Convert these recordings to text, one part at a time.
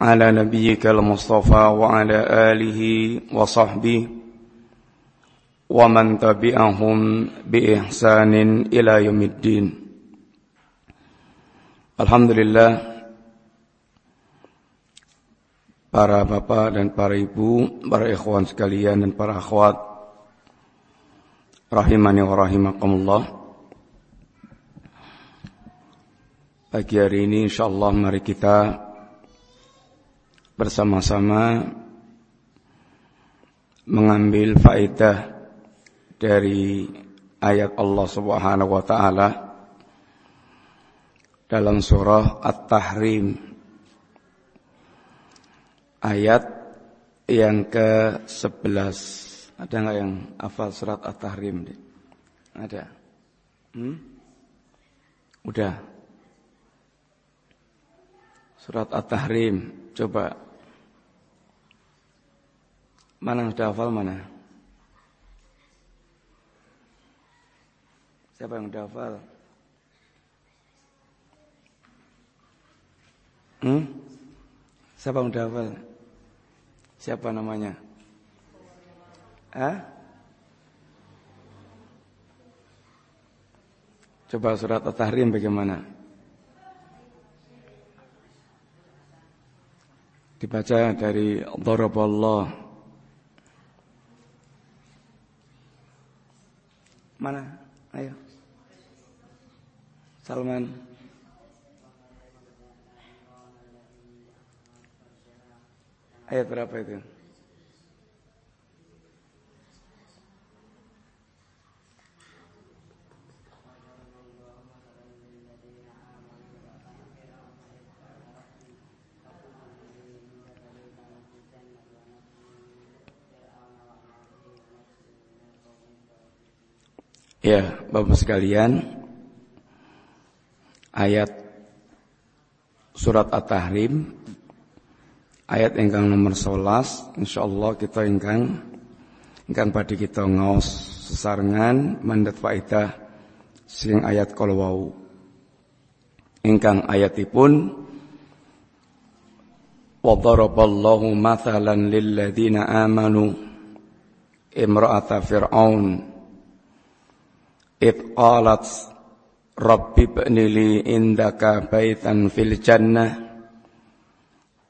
على نبيك المصطفى وعلى آله وصحبه ومن تبعهم بإحسان إلى يوم الدين Alhamdulillah para bapak dan para ibu, para ikhwan sekalian dan para akhwat rahimani wa rahimakumullah. Pagi hari ini insyaallah mari kita bersama-sama mengambil faedah dari ayat Allah Subhanahu wa taala dalam surah At-Tahrim ayat yang ke-11. Ada nggak yang hafal surat At-Tahrim? Ada? Hmm? Udah. Surat At-Tahrim, coba. Mana sudah hafal mana? Siapa yang sudah hafal? Hmm? Siapa yang hafal? Siapa namanya? Hah? Coba surat At-Tahrim bagaimana? Dibaca dari Daraballah Mana? Ayo Salman Ayat berapa itu? Ya, Bapak sekalian, ayat surat At-Tahrim ayat ingkang nomor 11 insyaallah kita ingkang ingkang pada kita ngaos sesarengan mandat faedah sing ayat kala wau. Ingkang ayatipun wa daraballahu mathalan lil ladzina amanu imra'ata fir'aun It qalat Rabbi bnili indaka baitan fil jannah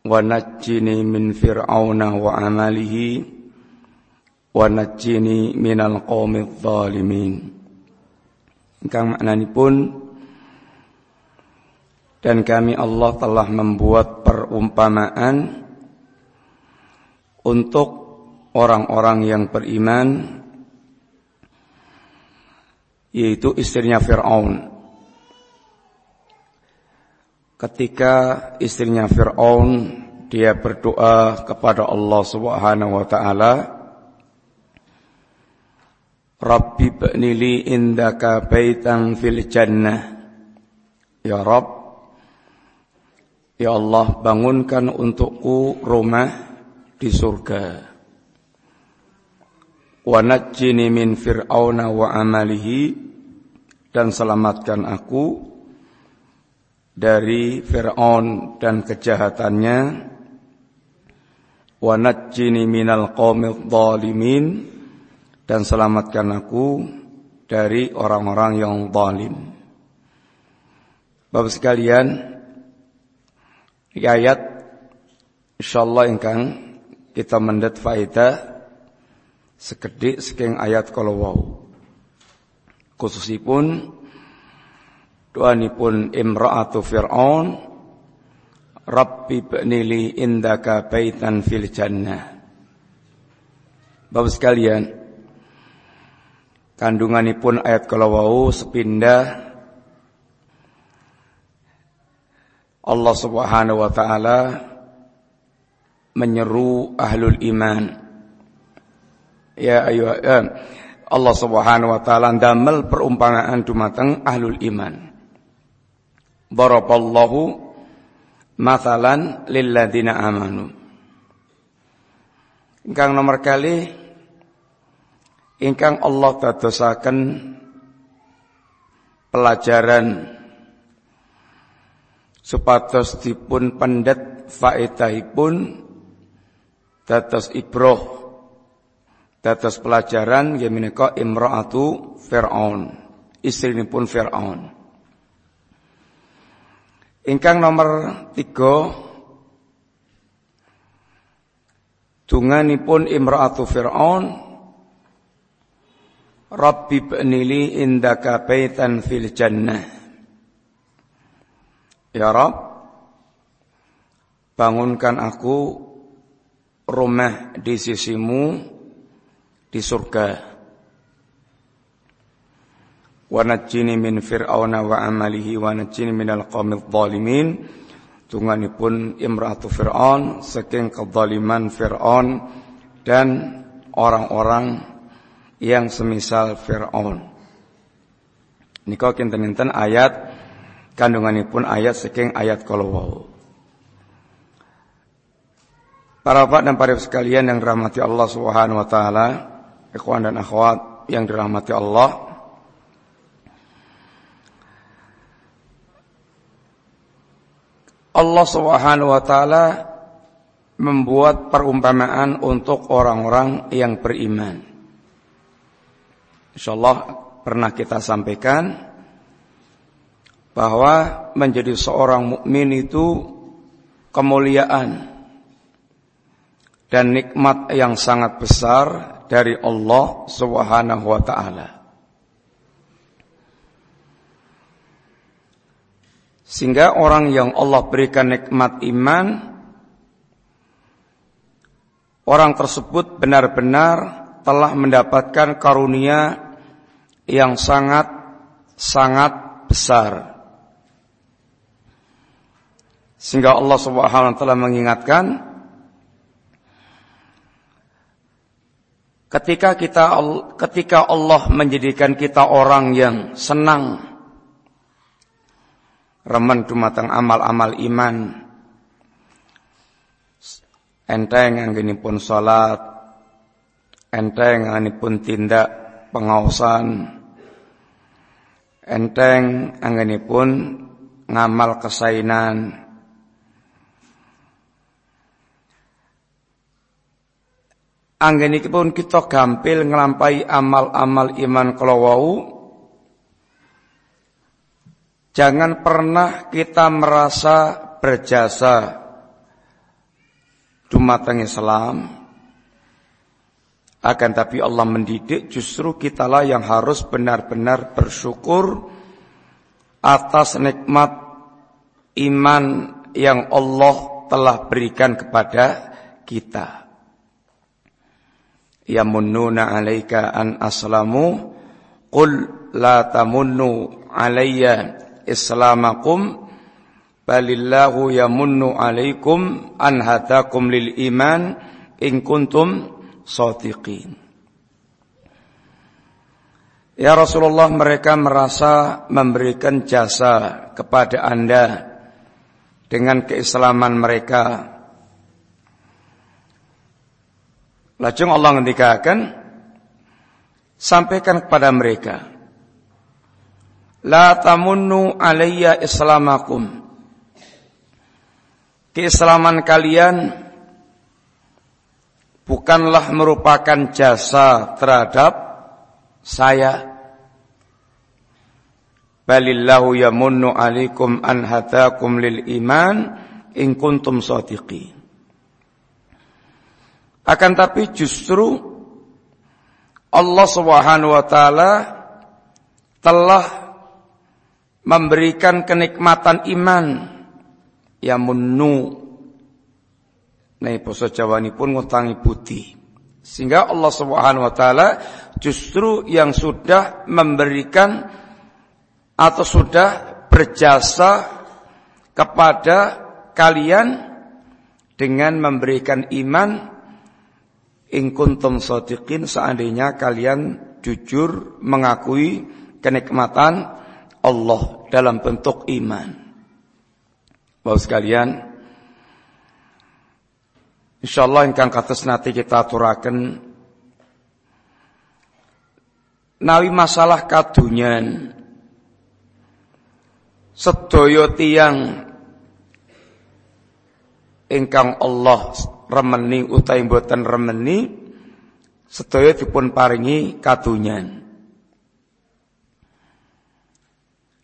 Wa najjini min fir'auna wa amalihi Wa najjini minal qawmi zalimin Kang maknani pun Dan kami Allah telah membuat perumpamaan Untuk orang-orang yang beriman yaitu istrinya Firaun. Ketika istrinya Fir'aun dia berdoa kepada Allah Subhanahu wa taala Rabbi ba'nili indaka baitan fil jannah. Ya Rabb Ya Allah bangunkan untukku rumah di surga Wa najjini min fir'auna wa amalihi dan selamatkan aku dari Fir'aun dan kejahatannya wa najjini minal qaumidh dhalimin dan selamatkan aku dari orang-orang yang zalim. Bapak sekalian, ayat insyaallah ingkang kita mendet faedah sekedik saking ayat kalau wau. Khususipun doanipun imra'atu Fir'aun Rabbi b'nili indaka baitan fil jannah. Bapak sekalian, kandunganipun ayat kalau wau sepindah Allah Subhanahu wa taala menyeru ahlul iman. Ya ayu ya, Allah Subhanahu wa taala damel perumpamaan dumateng ahlul iman. Barakallahu mathalan lilladzina amanu. Ingkang nomor kali ingkang Allah dadosaken pelajaran supados dipun pendet faedahipun dados ibroh dados pelajaran nggih menika imraatu Firaun. Istrinipun Firaun. Ingkang nomor tiga tunganipun imraatu Firaun Rabbi b'nili indaka baitan fil jannah. Ya Rob, bangunkan aku rumah di sisimu di surga. Wa najjini min fir'auna wa amalihi wa najjini minal qawmil zalimin. Tunganipun imratu Fir'aun saking kezaliman Fir'aun dan orang-orang yang semisal Fir'aun. Nika kinten-kinten ayat kandunganipun ayat saking ayat kalau Para bapak dan para sekalian yang dirahmati Allah Subhanahu wa taala, ikhwan dan akhwat yang dirahmati Allah. Allah Subhanahu wa taala membuat perumpamaan untuk orang-orang yang beriman. Insyaallah pernah kita sampaikan bahwa menjadi seorang mukmin itu kemuliaan dan nikmat yang sangat besar dari Allah Subhanahu wa taala. Sehingga orang yang Allah berikan nikmat iman orang tersebut benar-benar telah mendapatkan karunia yang sangat sangat besar sehingga Allah Subhanahu wa taala mengingatkan ketika kita ketika Allah menjadikan kita orang yang senang remen dumateng amal-amal iman enteng pun salat enteng pun tindak pengawasan enteng pun ngamal kesainan pun kita gampil ngelampai amal-amal iman kalau Jangan pernah kita merasa berjasa dumateng Islam. Akan tapi Allah mendidik justru kitalah yang harus benar-benar bersyukur atas nikmat iman yang Allah telah berikan kepada kita yamunnuna 'alaika an aslamu qul la tamunnu 'alayya islamakum balillahu yamunnu 'alaikum an hadakum lil iman in kuntum shadiqin Ya Rasulullah mereka merasa memberikan jasa kepada Anda dengan keislaman mereka Lajeng Allah ngendikaken sampaikan kepada mereka La tamunnu alayya islamakum Keislaman kalian bukanlah merupakan jasa terhadap saya Balillahu yamunnu alaikum an hadakum lil iman in kuntum shadiqin. Akan tapi justru Allah Subhanahu wa taala telah memberikan kenikmatan iman yang menu Nah, basa Jawa ini pun ngutangi putih. Sehingga Allah Subhanahu wa taala justru yang sudah memberikan atau sudah berjasa kepada kalian dengan memberikan iman in kuntum shadiqin seandainya kalian jujur mengakui kenikmatan Allah dalam bentuk iman. Bapak sekalian, insyaallah ingkang kados nanti kita aturaken nawi masalah kadunyan sedaya tiyang ingkang Allah remeni utawi mboten remeni sedaya dipun paringi kadunyan.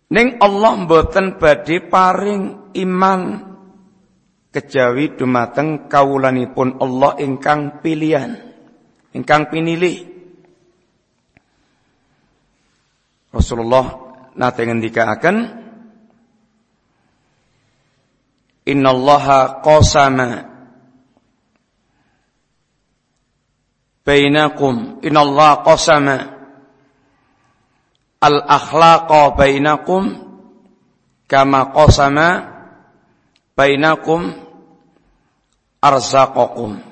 Ning Allah mboten badhe paring iman kejawi dumateng kawulanipun Allah ingkang pilihan, ingkang pinilih. Rasulullah nate ngendikaaken innallaha qasama bainakum innallaha qasama al akhlaqa bainakum kama qasama bainakum arzaqakum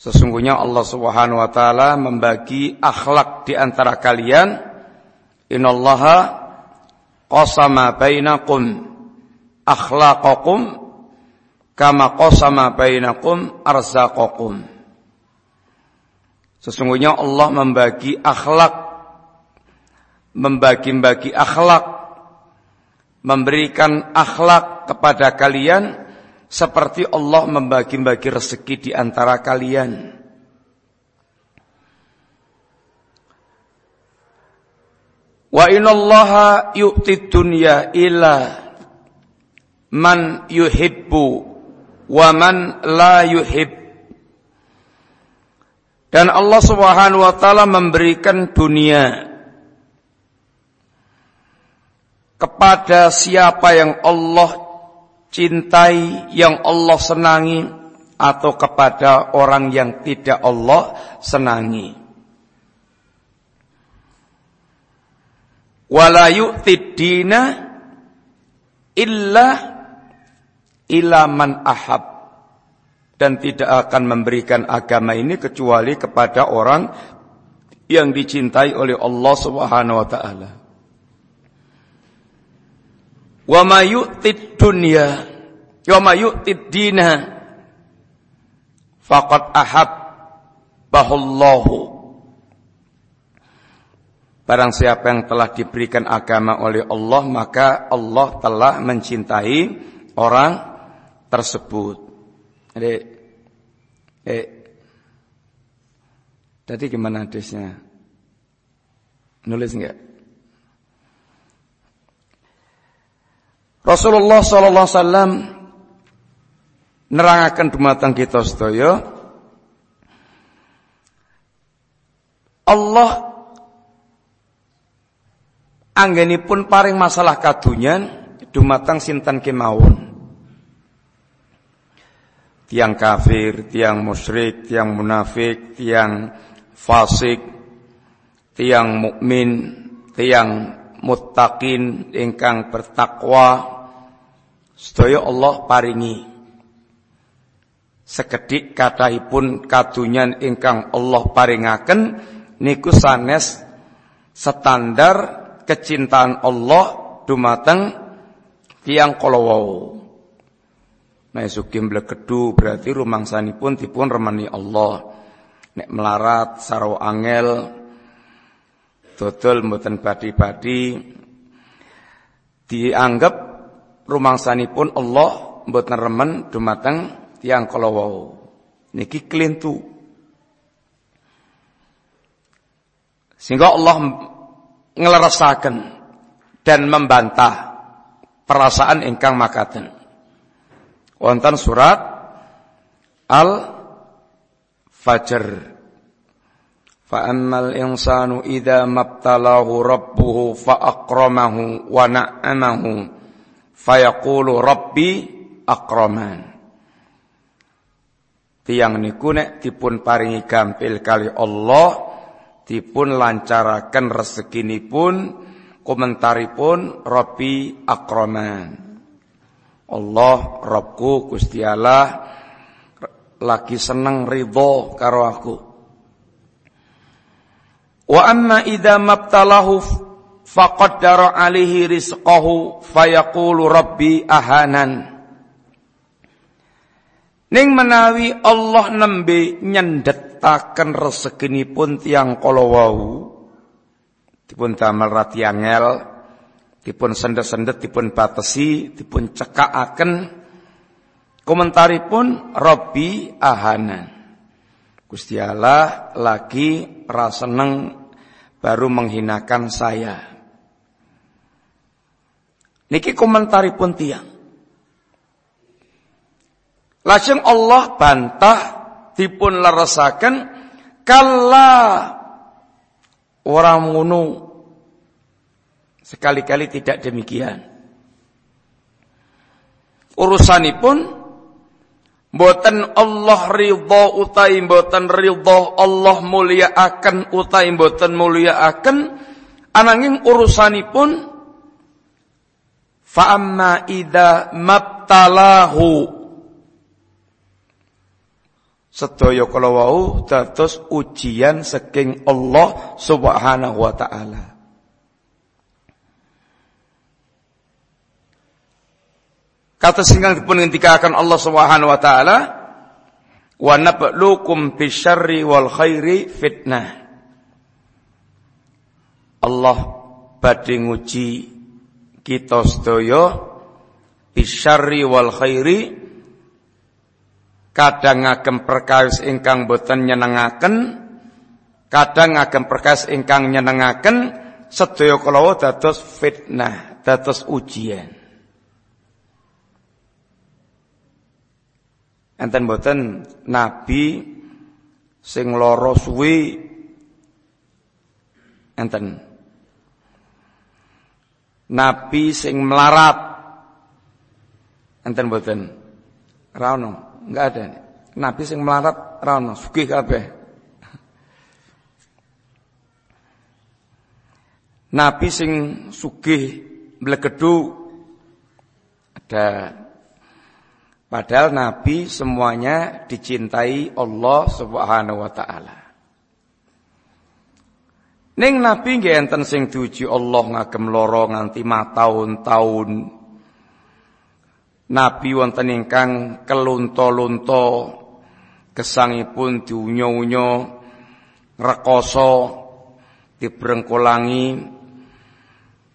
Sesungguhnya Allah Subhanahu wa taala membagi akhlak di antara kalian. Innallaha qasama bainakum akhlaqakum kama qasama bainakum arzaqakum. Sesungguhnya Allah membagi akhlak membagi-bagi akhlak memberikan akhlak kepada kalian seperti Allah membagi-bagi rezeki di antara kalian. Wa inallaha yu'ti dunya ila man yuhibbu wa man la yuhib. Dan Allah Subhanahu wa taala memberikan dunia kepada siapa yang Allah cintai, yang Allah senangi atau kepada orang yang tidak Allah senangi. Wala yu'tid illa ilaman ahab dan tidak akan memberikan agama ini kecuali kepada orang yang dicintai oleh Allah Subhanahu wa taala. Wa ma yu'tid dunya wa ma yu'tid dina faqad ahab bahullahu Barang siapa yang telah diberikan agama oleh Allah maka Allah telah mencintai orang tersebut. Jadi, eh, tadi gimana hadisnya? Nulis enggak? Rasulullah sallallahu alaihi wasallam nerangaken dumateng kita sedaya Allah anggenipun paring masalah kadunyan dumateng sinten kemawon tiang kafir, tiang musyrik, tiang munafik, tiang fasik, tiang mukmin, tiang muttaqin ingkang bertakwa sedaya Allah paringi. Sekedik kathahipun kadunyan ingkang Allah paringaken niku sanes standar kecintaan Allah dumateng tiang kalawau Nek sukim blekedu berarti pun dipun remani Allah. Nek melarat sarau angel dodol mboten badi-badi dianggap pun Allah mboten remen dumateng tiang kala wau. Niki klintu. Sehingga Allah ngeleresaken dan membantah perasaan ingkang makaten. Wonten surat Al-Fajr. Fa ammal insanu idza mabtalahu rabbuhu fa akramahu wa na'amahu fayaqulu rabbi akraman. Tiang niku nek dipun paringi gampil kali Allah dipun lancaraken rezekinipun komentaripun Rabbi akraman. Allah Rabbku Gusti Allah lagi seneng ridho karo aku. Wa amma idza mabtalahu faqaddara alaihi rizqahu fayaqulu rabbi ahanan. Ning menawi Allah nembe nyendetaken rezekinipun tiang kala wau dipun damel rati angel dipun sendet-sendet dipun batesi dipun cekakaken. Komentaripun Robbi ahanan Gusti Allah lagi raseneng baru menghinakan saya. Niki komentaripun tiang Lajeng Allah bantah dipun leresaken kala orang ngono sekali-kali tidak demikian. Urusanipun boten Allah ridha utai boten ridha Allah mulia akan utai boten mulia akan ananging urusanipun fa amma idza mabtalahu sedaya kala wau dados ujian saking Allah Subhanahu wa taala. Kata singkang dipun ngendikaken Allah Subhanahu wa taala wa nabluukum bisyarri wal khairi fitnah. Allah badhe nguji kita sedaya bisyarri wal khairi kadang ngagem perkawis ingkang boten nyenengaken kadang ngagem perkawis ingkang nyenengaken sedaya kala dados fitnah dados ujian enten boten nabi sing lara suwi enten nabi sing melarat enten boten ra Enggak ada. Nabi sing melarat rano sugih kabeh. Nabi sing sugih blegedu ada padahal nabi semuanya dicintai Allah Subhanahu wa taala. Ning nabi nggih enten sing diuji Allah ngagem lara nganti mataun-taun Nabi wonten ingkang kelunto-lunto gesangipun diunyo-unyo rekoso dibrengkolangi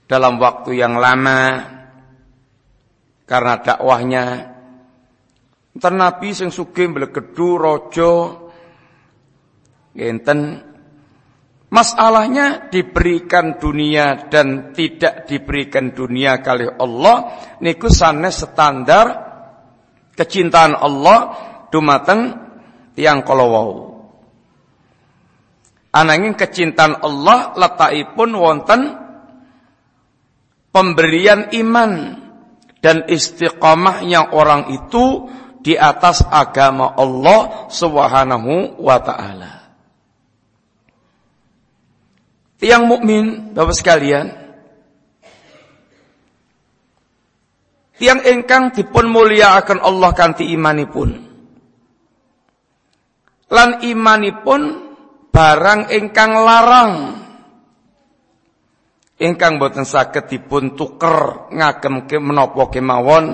dalam waktu yang lama karena dakwahnya Enten Nabi sing sugih mblegedu raja ngenten Masalahnya diberikan dunia dan tidak diberikan dunia kali Allah niku sanes standar kecintaan Allah dumateng tiang kalawau. Ananging kecintaan Allah letakipun wonten pemberian iman dan istiqamahnya orang itu di atas agama Allah Subhanahu wa taala. Tiang mukmin, Bapak sekalian, tiang engkang dipun akan Allah kanti imanipun. Lan imanipun barang engkang larang. Engkang boten saged dipun tuker ngagem menapa kemawon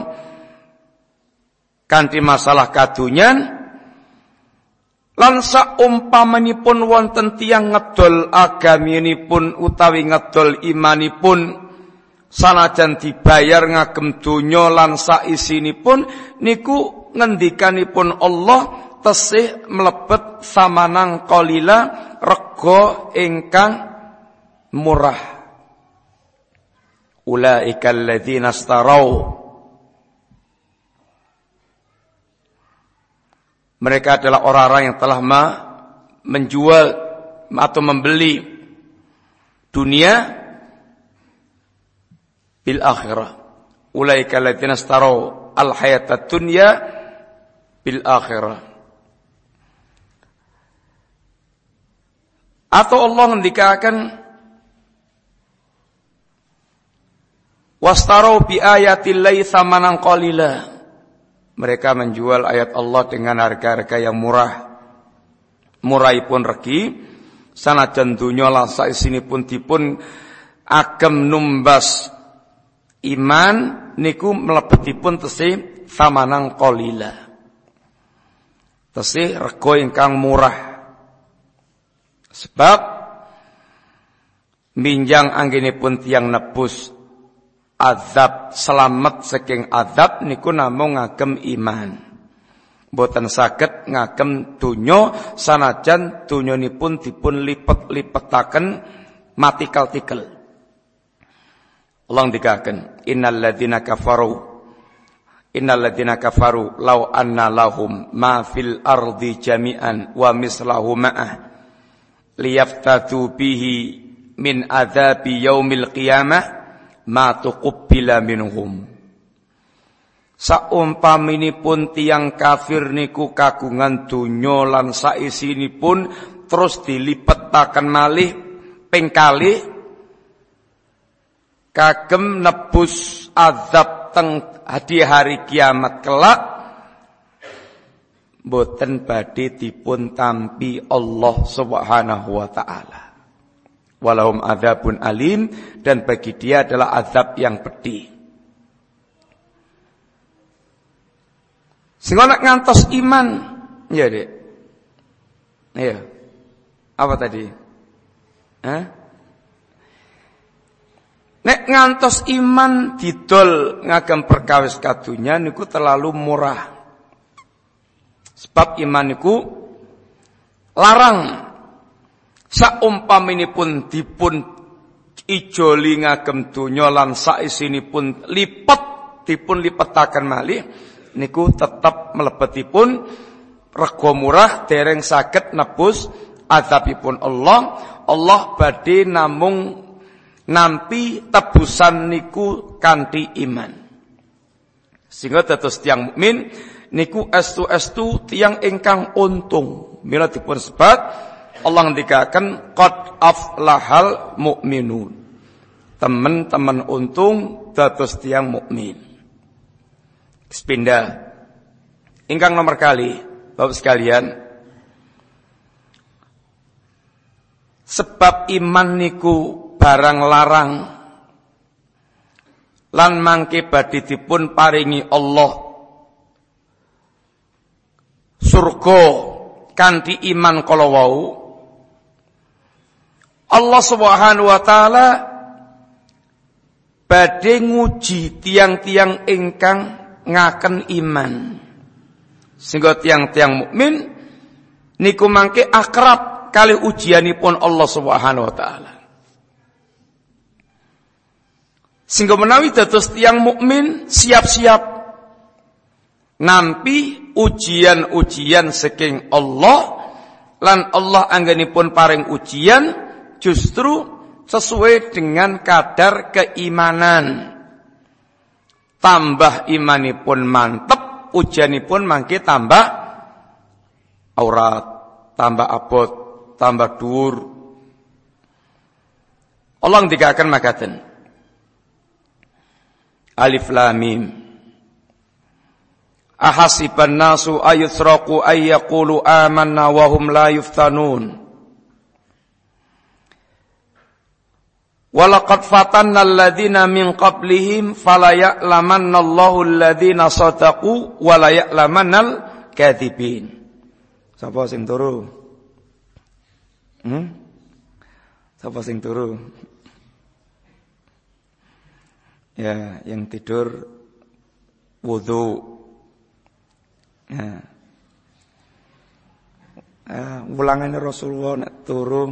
kanthi masalah kadunyan Lan saumpamanipun wonten tiyang ngedol agaminipun utawi ngedol imanipun sanajan dibayar ngagem donya lan saisinipun niku ngendikanipun Allah tesih mlebet samanang qalila rega ingkang murah. Ulaika alladzina astarau Mereka adalah orang-orang yang telah menjual atau membeli dunia bil akhirah. Ulaika alladziina istarau al hayata dunya bil akhirah. Atau Allah ngendikakan wastarau bi ayatillahi thamanan qalila. Mereka menjual ayat Allah dengan harga-harga yang murah. Murahipun regi, sanajan dunya lan sini pun dipun agem numbas iman niku mlebetipun tesi samanang qalila. Tesi rego ingkang murah. Sebab minjang pun tiang nebus azab selamat saking azab niku namung ngagem iman. Boten saged ngagem dunyo sanajan pun dipun lipet-lipetaken matikal-tikel. Allah dikaken innal ladzina kafaru Innal ladzina kafaru law anna lahum ma fil ardi jami'an wa mislahu ma'ah liyaftatu bihi min adzabi yaumil qiyamah ma tuqbila minhum Saumpaminipun tiang kafir niku kagungan donya lan saisinipun terus dilipetaken malih ping kalih kagem nebus azab teng di hari kiamat kelak boten badhe dipun tampi Allah Subhanahu wa taala. Walahum adzabun alim dan bagi dia adalah azab yang pedih. Sing ngantos iman, ya Dek. Iya. Apa tadi? Hah? Nek ngantos iman didol ngagem perkawis kadunya niku terlalu murah. Sebab iman niku larang pun dipun ijoli ngagem donya lan pun lipat dipun lipetaken malih niku tetap melebetipun rego murah dereng saged nebus azabipun Allah Allah badhe namung nampi tebusan niku kanthi iman sehingga tetes tiang mukmin niku estu-estu tiang ingkang untung. Mila dipun sebat Allah ngendikaken qad aflahal mukminun. Teman-teman untung dados tiang mukmin. Sepindah. Ingkang nomor kali, Bapak sekalian, sebab iman niku barang larang lan mangke badhe dipun paringi Allah surga kanthi iman kala wau Allah Subhanahu wa taala badhe nguji tiang-tiang ingkang ngaken iman. Sehingga tiang-tiang mukmin niku mangke akrab kali ujianipun Allah Subhanahu wa taala. Sehingga menawi dados tiang mukmin siap-siap nampi ujian-ujian saking Allah lan Allah anggenipun paring ujian justru sesuai dengan kadar keimanan. Tambah imanipun mantep ujianipun mangke tambah aurat tambah abot tambah dur Allah dikatakan makaten. Alif Lam Mim. Ahasiban nasu ayuthraku ayyakulu amanna wahum la yuftanun. Walaqad fatanna alladhina min qablihim fala ya'lamanna Allahu alladhina sadaqu wa la ya'lamanna al-kadhibin. Sapa sing turu? Hmm? Sapa sing turu? Ya, yang tidur wudu Ya. Uh, ulangannya Rasulullah turu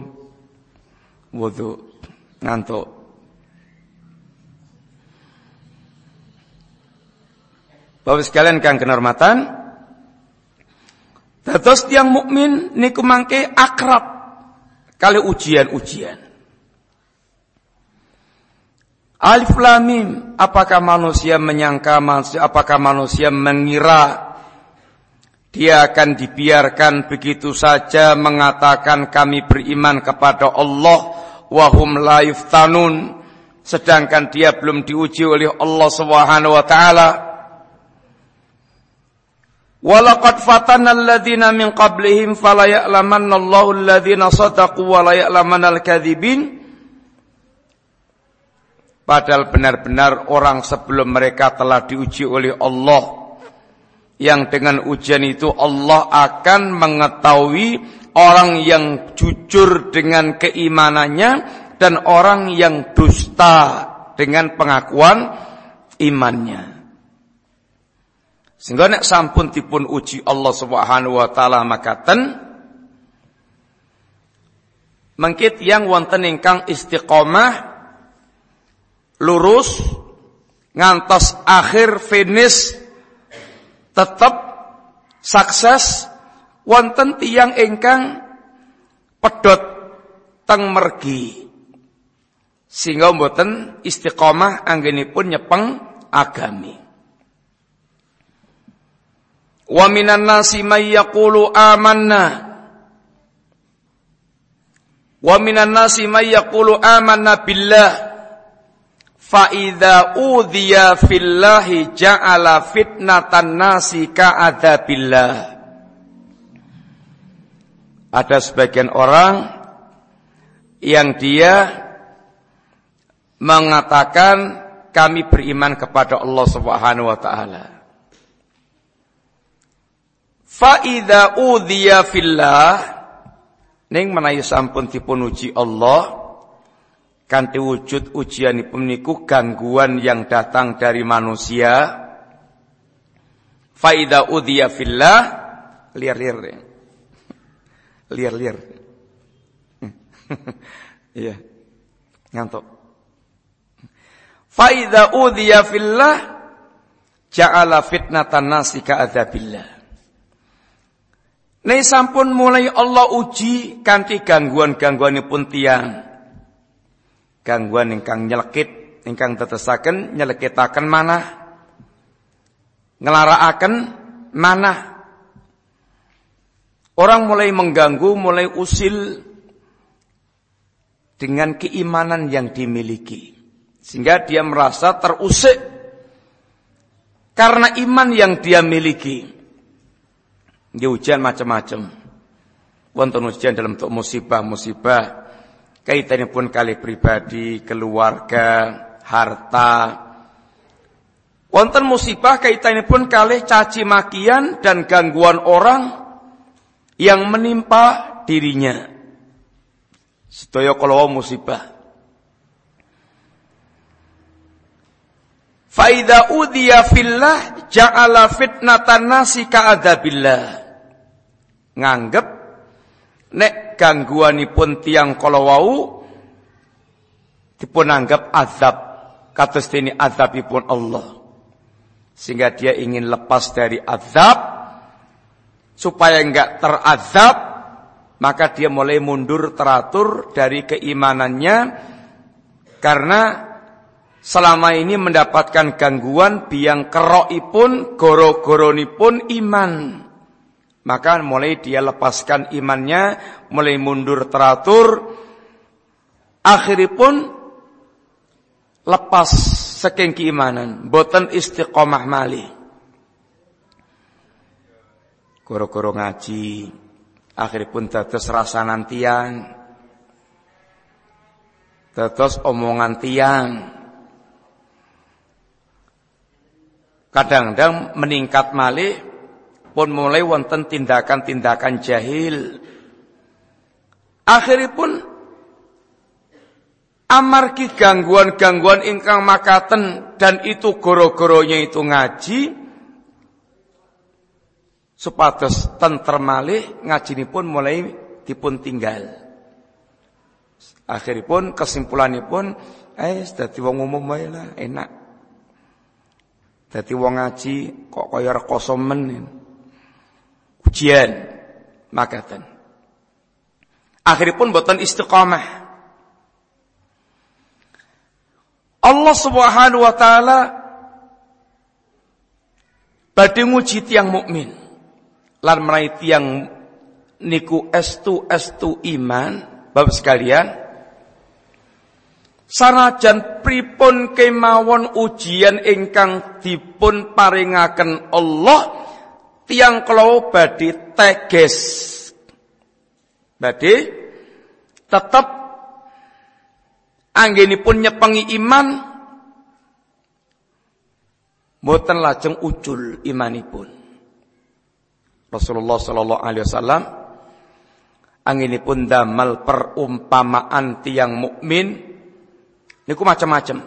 wudu ngantuk. Bapak sekalian kang kenhormatan, Dados tiang mukmin niku mangke akrab kali ujian-ujian. Alif lam mim, apakah manusia menyangka manusia apakah manusia mengira dia akan dibiarkan begitu saja mengatakan kami beriman kepada Allah wahum la yuftanun. Sedangkan dia belum diuji oleh Allah Subhanahu wa taala. Walaqad fatana alladziina min qablihim fala ya'lamanna Allahu alladziina shadaqu wa la ya'lamanna al-kadzibin Padahal benar-benar orang sebelum mereka telah diuji oleh Allah. Yang dengan ujian itu Allah akan mengetahui orang yang jujur dengan keimanannya dan orang yang dusta dengan pengakuan imannya. Sehingga nek sampun dipun uji Allah Subhanahu wa taala makaten mengkit yang wonten ingkang istiqomah lurus ngantos akhir finish tetap sukses wonten tiang ingkang pedot teng mergi. Sehingga mboten istiqomah anggenipun nyepeng agami. Wa minan nasi may yaqulu amanna. Wa minan nasi may yaqulu amanna billah. Fa'idha udhiya fillahi ja'ala fitnatan nasi ka'adhabillah. Ada sebagian orang yang dia mengatakan kami beriman kepada Allah Subhanahu wa taala. Fa'idha udhiya fillah ning menawi sampun dipun uji Allah kanti wujud ujian niku gangguan yang datang dari manusia faida udhiya fillah liar-liar liar-liar. Iya. Ngantuk. Faida udhiya fillah ja'ala fitnatan nasi ka'adzabillah. Nih sampun mulai Allah uji kanti gangguan-gangguan pun tiang gangguan ingkang nyelekit ingkang tetesaken nyelekitaken mana ngelaraaken mana orang mulai mengganggu mulai usil dengan keimanan yang dimiliki. Sehingga dia merasa terusik. Karena iman yang dia miliki. Dia ujian macam-macam. Wonten ujian dalam untuk musibah-musibah. Kaitannya pun kali pribadi, keluarga, harta. Wonten musibah kaitannya pun kali caci makian dan gangguan orang yang menimpa dirinya. Sedaya kalau musibah. Faida udhiya fillah ja'ala fitnatan nasi ka'adzabillah. Nganggep nek gangguanipun tiang kalau wau dipun anggap azab kados dene azabipun Allah sehingga dia ingin lepas dari azab supaya enggak terazab maka dia mulai mundur teratur dari keimanannya. Karena selama ini mendapatkan gangguan biang kerokipun goro-goronipun iman. Maka mulai dia lepaskan imannya, mulai mundur teratur, akhiripun lepas saking keimanan, boten istiqomah mali. Koro-koro ngaji, akhiripun dados rasa nantian, dados omongan tiang. Kadang-kadang meningkat malih pun mulai wonten tindakan-tindakan jahil. Akhiripun amargi gangguan-gangguan ingkang makaten dan itu goro-goronya itu ngaji supados tentrem malih ngajinipun mulai dipun tinggal. Akhiripun kesimpulanipun eh dadi wong umum enak. Dadi wong ngaji kok kaya rekoso men ujian. makaten. Akhiripun boten istiqamah. Allah Subhanahu wa taala badhe nguji tiang mukmin lan menawi tiang niku estu estu iman Bapak sekalian sanajan pripun kemawon ujian ingkang dipun paringaken Allah tiang kalau badhe teges. Badhe tetep anggenipun nyepengi iman mboten lajeng ucul imanipun Rasulullah sallallahu alaihi wasallam anginipun damal perumpamaan tiang mukmin. Niku macam-macam.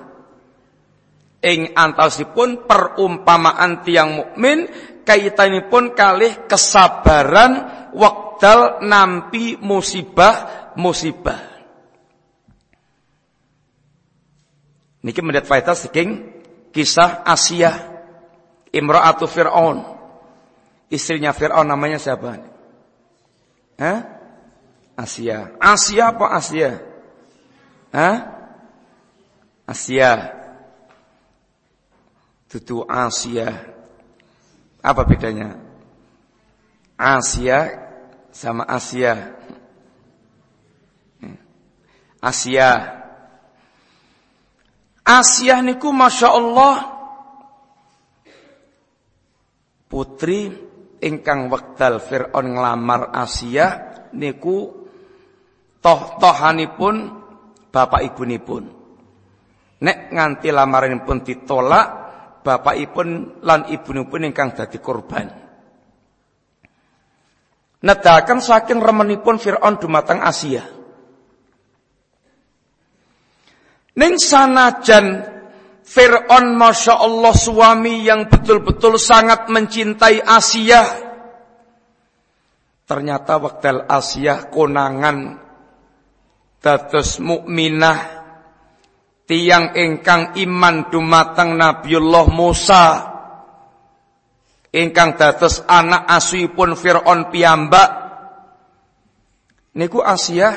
Ing antasipun perumpamaan tiang mukmin kaitanipun kalih kesabaran wekdal nampi musibah musibah. Niki mendet faedah saking kisah Asia Imra'atu Fir'aun istrinya Fir'aun namanya siapa? Hah? Asia Asia apa Asia? Hah? Asia Tutu Asia. Apa bedanya? Asia sama Asia. Asia. Asia niku Masya Allah putri ingkang wekdal Fir'aun nglamar Asia niku toh-tohanipun bapak ibunipun. Nek nganti lamaranipun ditolak bapakipun lan ibunipun ingkang dadi korban. Nedahaken saking remenipun Firaun dumateng Asia. Ning sanajan Fir'aun Masya Allah suami yang betul-betul sangat mencintai Asia. Ternyata waktu Asia konangan dados mukminah tiang ingkang iman dumateng Nabiullah Musa ingkang dados anak aswipun Firaun piyambak niku Asia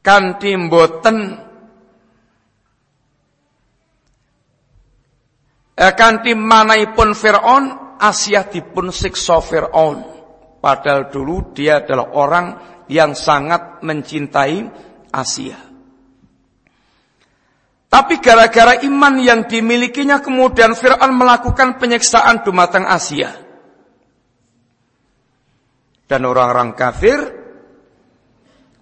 kanthi mboten eh, kanthi manaipun Firaun Asia dipun siksa Firaun padahal dulu dia adalah orang yang sangat mencintai Asia tapi gara-gara iman yang dimilikinya kemudian Fir'aun melakukan penyiksaan dumateng Asia. Dan orang-orang kafir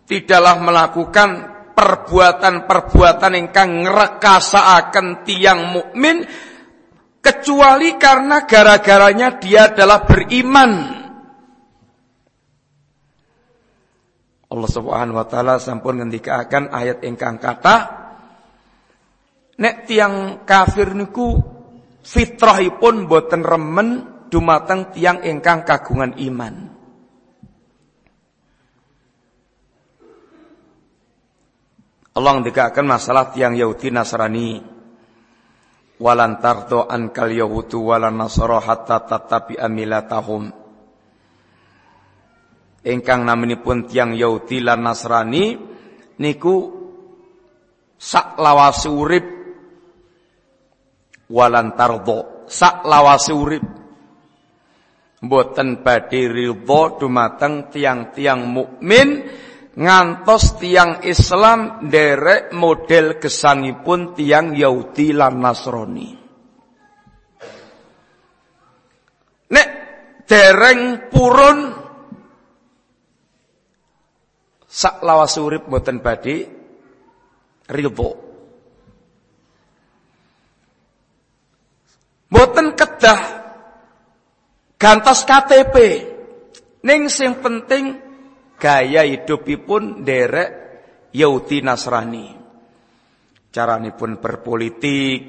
tidaklah melakukan perbuatan-perbuatan ingkang ngrekasaaken tiang mukmin kecuali karena gara-garanya dia adalah beriman. Allah Subhanahu wa taala sampun ngendikaken ayat ingkang kata Nek tiang kafir niku fitrahipun boten remen dumateng tiang ingkang kagungan iman. Allah ngendikaken masalah tiang Yahudi Nasrani. Walan tardo ankal yahudu walan nasara hatta tatabi amilatahum. Ingkang naminipun tiang Yahudi lan Nasrani niku sak lawase urip walan tardo sak lawase urip mboten badhe ridho dumateng tiang-tiang mukmin ngantos tiang Islam derek model gesangipun tiang Yahudi lan Nasrani. Nek dereng purun sak lawas urip mboten badhe ridho. Mboten kedah gantos KTP. Ning sing penting gaya hidupipun derek Yahudi Nasrani. Caranipun berpolitik,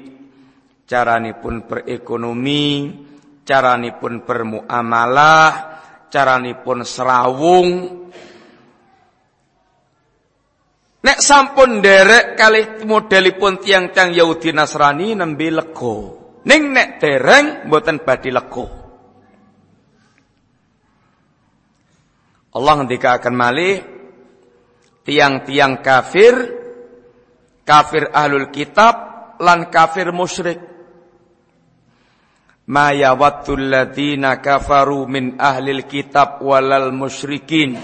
caranipun berekonomi, caranipun bermuamalah, caranipun serawung. Nek sampun derek kali modelipun tiang-tiang Yahudi Nasrani nembe lego. Ning nek dereng mboten badhe lega. Allah akan malih tiang-tiang kafir, kafir ahlul kitab lan kafir musyrik. Ma yawaddu alladziina kafaru min ahlil kitab walal musyrikin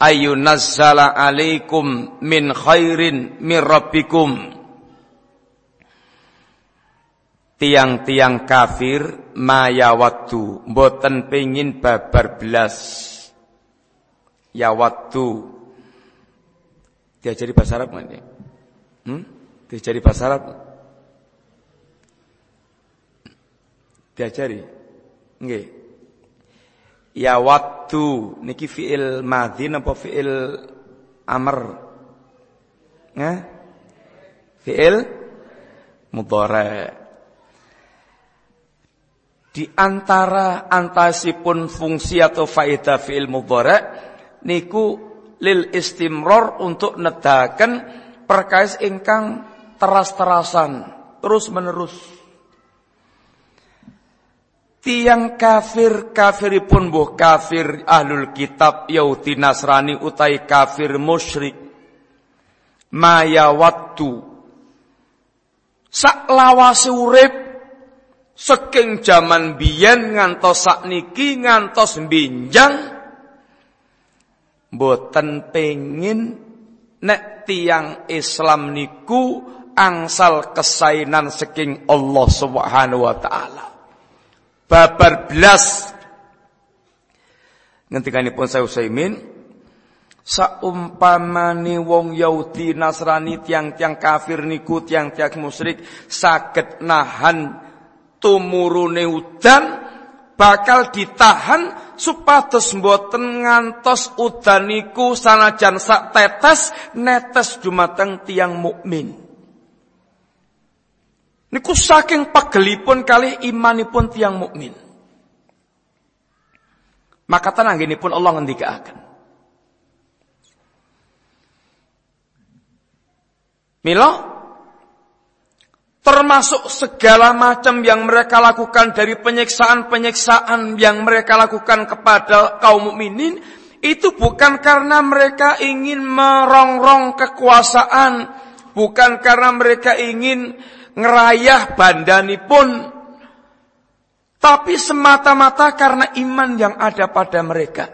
ayunazzala alaikum min khairin min rabbikum tiang-tiang kafir maya waktu. Boten pengin babar belas. Ya waktu. Diajari bahasa Arab nggak hmm? diajari bahasa Arab diajari? Nggih. Ya waktu. Niki fiil madhi napa fiil amr? Nggih? Fiil mudhari di antara antasipun fungsi atau faedah fi'il mudhari' niku lil istimror untuk nedakan perkais ingkang teras-terasan terus-menerus. Tiang kafir kafiripun buh kafir ahlul kitab Yahudi Nasrani utai kafir musyrik maya waktu Saking jaman biyen ngantos sakniki ngantos binjang boten pengin nek tiang Islam niku angsal kesainan saking Allah Subhanahu wa taala. Babar blas ngendikanipun saya Usaimin saumpamane wong Yahudi Nasrani tiang-tiang kafir niku tiang-tiang musyrik saged nahan tumurune udan bakal ditahan supados mboten ngantos udan niku sanajan sak tetes netes dumateng tiang mukmin. Niku saking pagelipun kali imanipun tiang mukmin. Maka pun Allah ngendikaaken. Milo termasuk segala macam yang mereka lakukan dari penyiksaan-penyiksaan yang mereka lakukan kepada kaum mukminin itu bukan karena mereka ingin merongrong kekuasaan, bukan karena mereka ingin ngerayah bandani pun, tapi semata-mata karena iman yang ada pada mereka.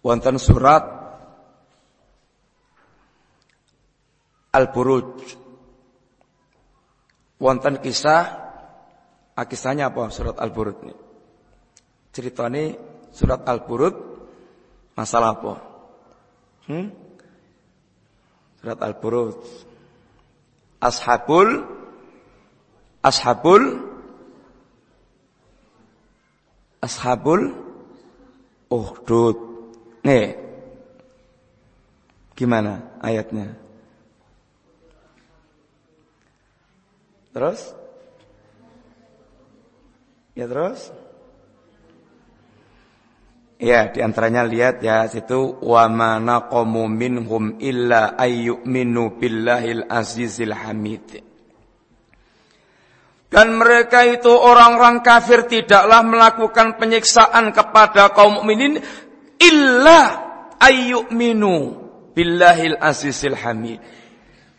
Wonten surat Al-Buruj. Wonten kisah, ah, kisahnya apa surat Al-Buruj ini? Ceritanya surat Al-Buruj masalah apa? Hmm? Surat Al-Buruj. Ashabul Ashabul Ashabul Uhdud. Nih. Gimana ayatnya? Terus? Ya terus? Ya, di antaranya lihat ya situ wa mana naqamu minhum illa ayyuminu billahil azizil hamid. Dan mereka itu orang-orang kafir tidaklah melakukan penyiksaan kepada kaum mukminin illa ayyuminu billahil azizil hamid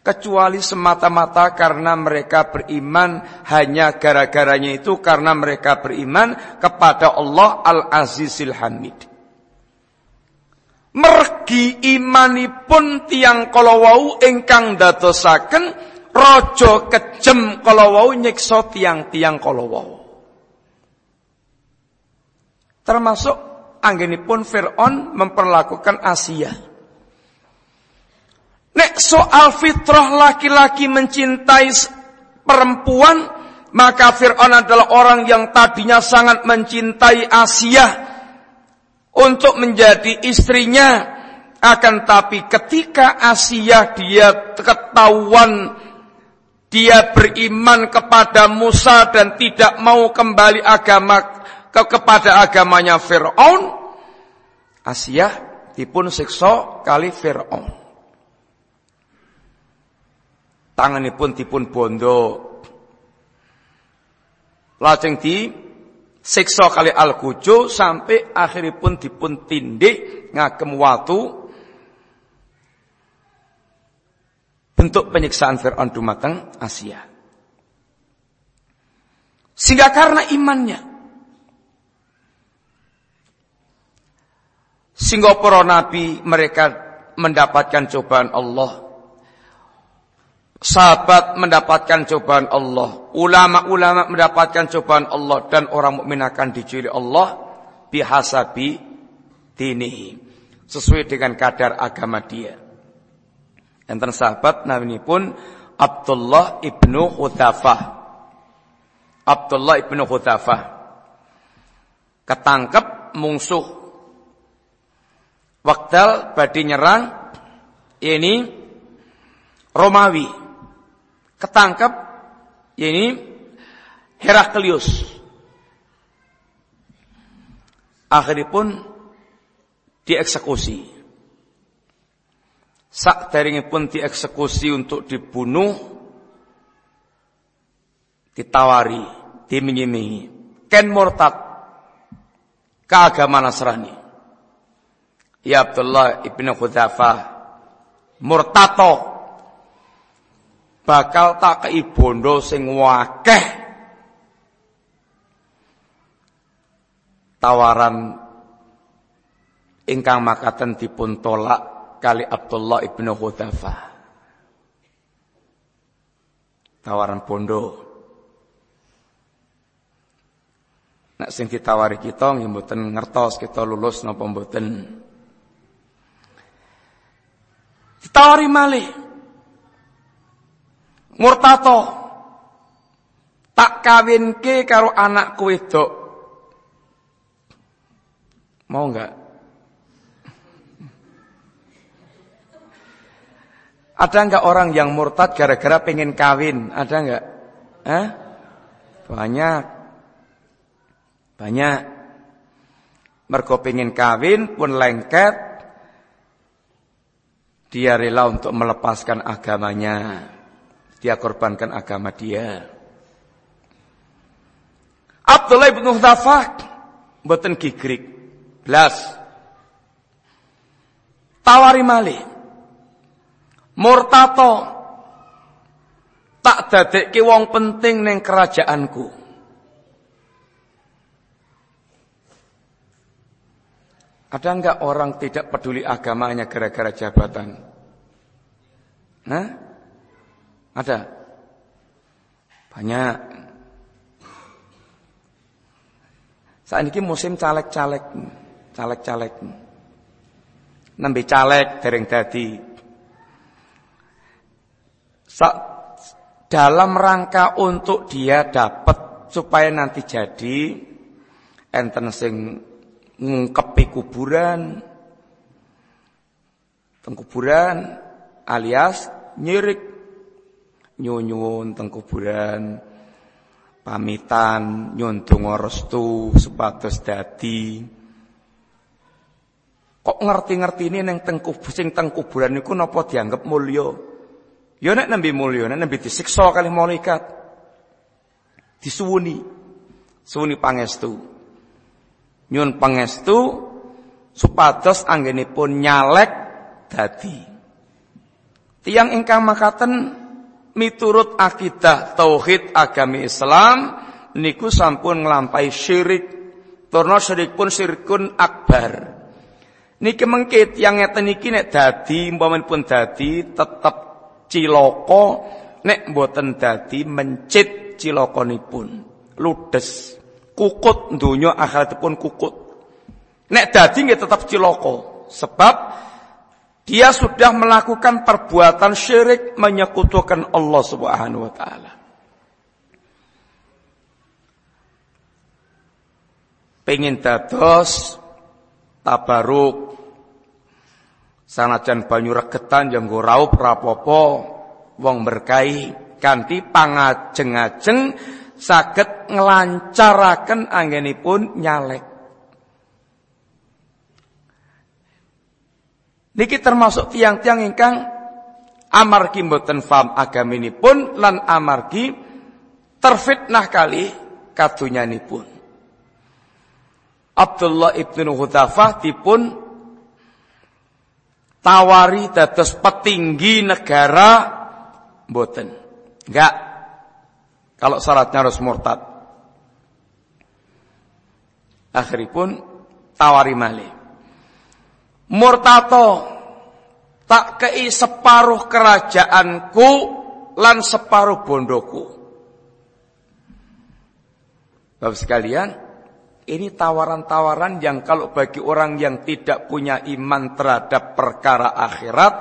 kecuali semata-mata karena mereka beriman hanya gara-garanya itu karena mereka beriman kepada Allah Al-Azizil Hamid. Mergi imanipun tiang kolowau ingkang dadosaken rojo kejem kolowau nyiksa tiang-tiang kolowau. Termasuk anggenipun Fir'aun memperlakukan Asia. Nek soal fitrah laki-laki mencintai perempuan, maka Fir'aun adalah orang yang tadinya sangat mencintai Asia untuk menjadi istrinya. Akan tapi ketika Asia dia ketahuan dia beriman kepada Musa dan tidak mau kembali agama ke kepada agamanya Fir'aun, Asia dipun siksa kali Fir'aun tanganipun dipun bondo. Lajeng di siksa kali al-gujo sampai akhiripun dipun tindik ngagem watu. Bentuk penyiksaan Fir'aun dumateng Asia. Sehingga karena imannya sehingga para nabi mereka mendapatkan cobaan Allah Sahabat mendapatkan cobaan Allah, ulama-ulama mendapatkan cobaan Allah dan orang mukmin akan dijuli Allah bihasabi dinihi sesuai dengan kadar agama dia. Enten sahabat namanya pun Abdullah ibnu Hudzafah. Abdullah ibnu Hudzafah ketangkep mungsuh. Waktal badi nyerang ini Romawi ketangkep ini Heraklius. Akhirnya pun dieksekusi. Sak pun dieksekusi untuk dibunuh, ditawari, diminyi Ken murtad ke agama Nasrani. Ya Abdullah ibn Khudzafah murtato bakal tak bondo sing wakeh. Tawaran ingkang makaten dipun tolak kali Abdullah ibnu Hudzafa tawaran bondo. Nek sing ditawari kita nggih ngertos kita lulus napa mboten. Ditawari malih Murtato tak kawinke karo anakku wedok. Mau enggak? Ada enggak orang yang murtad gara-gara pengen kawin? Ada enggak? Eh? Banyak. Banyak. Mergo pengen kawin pun lengket. Dia rela untuk melepaskan agamanya. Dia korbankan agama dia. Abdullah bin Hudzafah mboten gigrik. Blas. Tawari malih. Murtato tak dadekke wong penting ning kerajaanku. Ada enggak orang tidak peduli agamanya gara-gara jabatan? Nah, ada? Banyak. Saat ini musim caleg-caleg, caleg-caleg. Nembe caleg dereng dadi. Dalam rangka untuk dia dapat supaya nanti jadi enten sing ngungkepi kuburan tengkuburan alias nyirik nyunyun teng kuburan pamitan nyun donga restu supados dadi. Kok ngerti-ngerti ini neng teng sing teng kuburan niku napa dianggap mulya? Ya nek nembe mulya nek nembe disiksa kali malaikat. Disuwuni suwuni pangestu. Nyun pangestu supados anggenipun nyalek dadi. Tiang ingkang makaten miturut akidah tauhid agami Islam niku sampun nglampahi syirik. Turna syirik pun syirkun akbar. Niki mengkit yang ngeten niki nek dadi pun dadi tetep ciloko nek mboten dadi mencit cilokonipun ludes. Kukut donya akhiratipun kukut. Nek dadi nggih tetep ciloko sebab dia sudah melakukan perbuatan syirik menyekutukan Allah Subhanahu wa taala. Pengen dados tabaruk sanajan banyu regetan yang nggo raup rapopo wong berkahi kanthi pangajeng-ajeng saged nglancaraken anggenipun nyalek Niki termasuk tiang-tiang ingkang amargi mboten faham pun lan amargi terfitnah kali kadunyanipun. Abdullah ibnu Hudzafah dipun tawari dados petinggi negara mboten. Enggak. Kalau syaratnya harus murtad. Akhiripun tawari malih. Murtato tak kei separuh kerajaanku lan separuh bondoku. Bapak sekalian, ini tawaran-tawaran yang kalau bagi orang yang tidak punya iman terhadap perkara akhirat,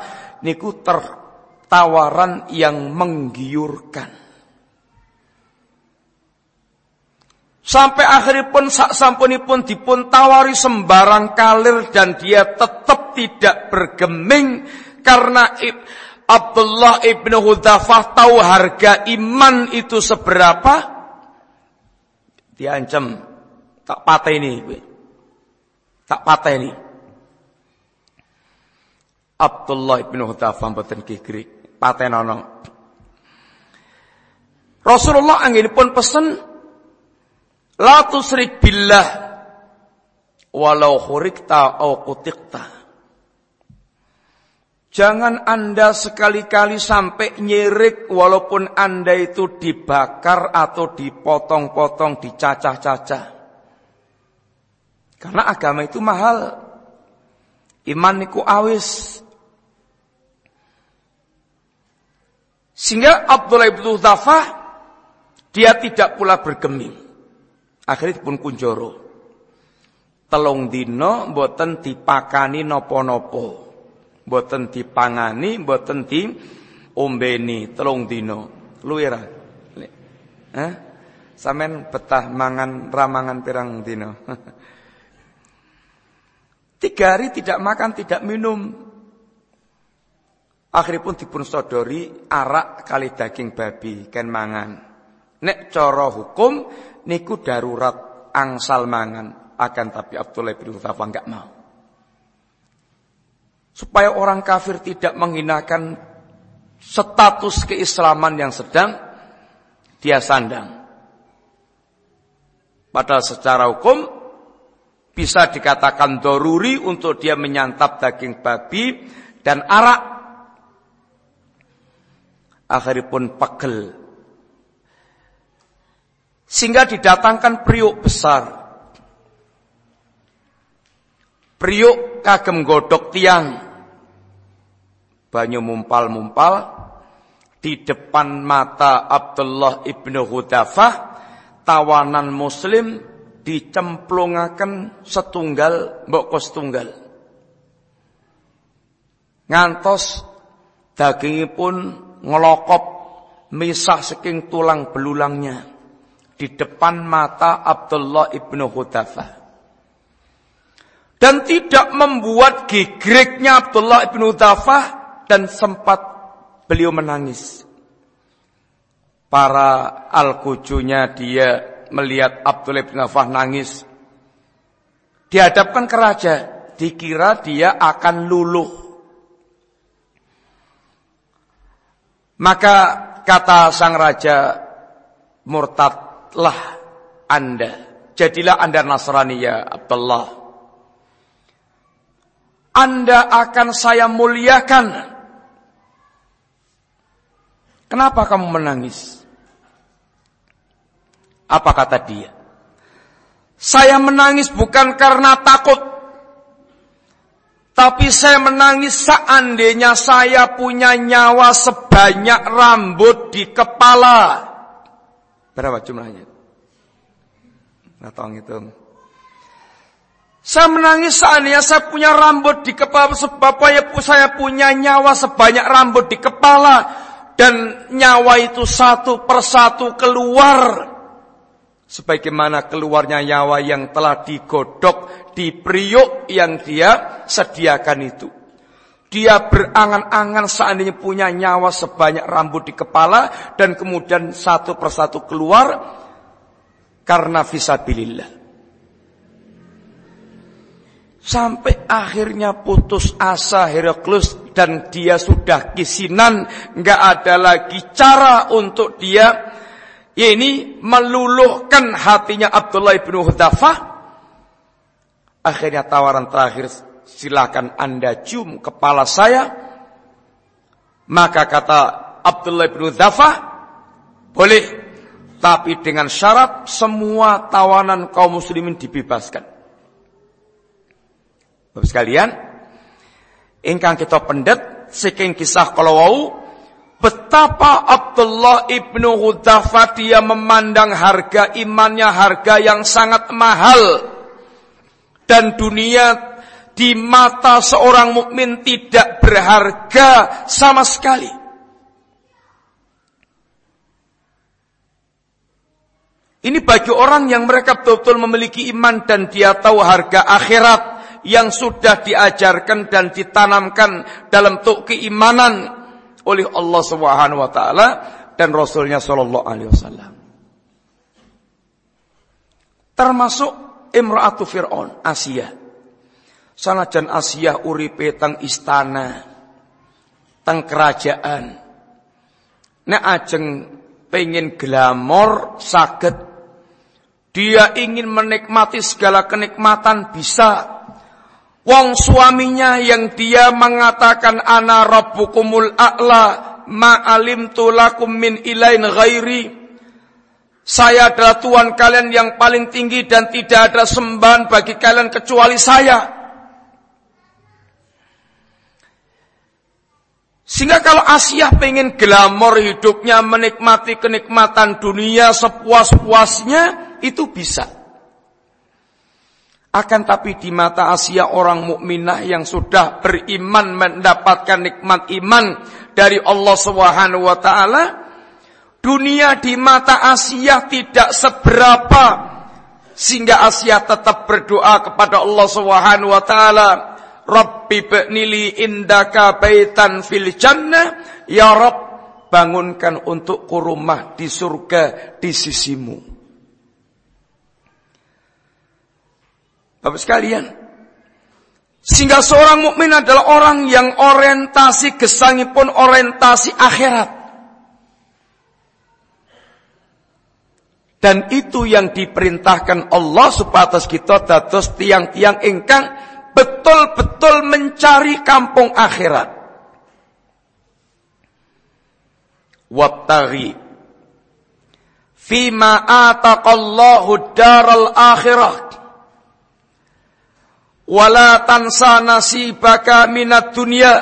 niku tertawaran yang menggiurkan. Sampai akhirnya pun sak pun dipun tawari sembarang kalir dan dia tetap tidak bergeming karena Abdullah ibnu Hudafah tahu harga iman itu seberapa. Diancam tak patah ini, tak patah ini. Abdullah ibnu Hudafah mboten kikrik, nono. Rasulullah angin pun pesen La tusrik billah walau khurikta au kutikta. Jangan Anda sekali-kali sampai nyirik walaupun Anda itu dibakar atau dipotong-potong, dicacah-cacah. Karena agama itu mahal. Iman niku awis. Sehingga Abdullah ibn Dhafah dia tidak pula bergeming. Akhirnya pun kunjoro. Telung dino mboten dipakani nopo-nopo. Mboten dipangani, mboten di ombeni telung dino. Luwira. Hah? Samen betah mangan ramangan pirang dino. Tiga hari tidak makan, tidak minum. Akhirnya pun dipun sodori arak kali daging babi ken mangan. Nek coro hukum niku darurat angsal mangan akan tapi Abdullah bin Uthafah enggak mau. Supaya orang kafir tidak menghinakan status keislaman yang sedang dia sandang. Padahal secara hukum bisa dikatakan doruri untuk dia menyantap daging babi dan arak. Akhirnya pun pegel sehingga didatangkan priuk besar. Priuk kagem godok tiang. Banyu mumpal-mumpal di depan mata Abdullah ibnu Hudafah tawanan muslim dicemplungaken setunggal mbok setunggal. Ngantos dagingipun ngelokop misah saking tulang belulangnya di depan mata Abdullah ibnu Hudafah. Dan tidak membuat gigreknya Abdullah ibnu Hudafah dan sempat beliau menangis. Para al-kucunya dia melihat Abdullah ibnu Hudafah nangis. Dihadapkan ke raja, dikira dia akan luluh. Maka kata sang raja murtad Taatlah Anda. Jadilah Anda Nasrani ya Abdullah. Anda akan saya muliakan. Kenapa kamu menangis? Apa kata dia? Saya menangis bukan karena takut. Tapi saya menangis seandainya saya punya nyawa sebanyak rambut di kepala. Berapa jumlahnya? Nggak tahu ngitung. Saya menangis seandainya saya punya rambut di kepala sebab saya punya nyawa sebanyak rambut di kepala dan nyawa itu satu persatu keluar sebagaimana keluarnya nyawa yang telah digodok di priuk yang dia sediakan itu. Dia berangan-angan seandainya punya nyawa sebanyak rambut di kepala dan kemudian satu persatu keluar karena visabilillah. Sampai akhirnya putus asa Heraklus dan dia sudah kisinan, nggak ada lagi cara untuk dia ini meluluhkan hatinya Abdullah bin Hudafah. Akhirnya tawaran terakhir, silakan anda cium kepala saya. Maka kata Abdullah bin Hudafah, boleh. Tapi dengan syarat semua tawanan kaum muslimin dibebaskan. Bapak sekalian, ingkang kita pendet, seking kisah kalau wau, Betapa Abdullah ibnu Hudhafa dia memandang harga imannya harga yang sangat mahal. Dan dunia di mata seorang mukmin tidak berharga sama sekali. Ini bagi orang yang mereka betul-betul memiliki iman dan dia tahu harga akhirat yang sudah diajarkan dan ditanamkan dalam tuk keimanan oleh Allah Subhanahu wa taala dan Rasulnya sallallahu alaihi wasallam. Termasuk Imra'atu Fir'aun, Asia. Sanajan Asia uripe teng istana, teng kerajaan. Nek ajeng pengen glamor saged dia ingin menikmati segala kenikmatan bisa Wong suaminya yang dia mengatakan ana rabbukumul a'la ma'alim tulakum min ilain ghairi. Saya adalah Tuhan kalian yang paling tinggi dan tidak ada sembahan bagi kalian kecuali saya. Sehingga kalau Asia pengen glamor hidupnya menikmati kenikmatan dunia sepuas-puasnya itu bisa. Akan tapi di mata Asia orang mukminah yang sudah beriman mendapatkan nikmat iman dari Allah Subhanahu wa taala, dunia di mata Asia tidak seberapa sehingga Asia tetap berdoa kepada Allah Subhanahu wa taala, Rabbi bnili indaka baitan fil jannah, ya Rabb bangunkan untukku rumah di surga di sisimu. Bapak sekalian, sehingga seorang mukmin adalah orang yang orientasi pun orientasi akhirat. Dan itu yang diperintahkan Allah supaya kita dados tiang-tiang ingkang betul-betul mencari kampung akhirat. Wattari fima ataqallahu daral akhirah wala tansa nasibaka minat dunya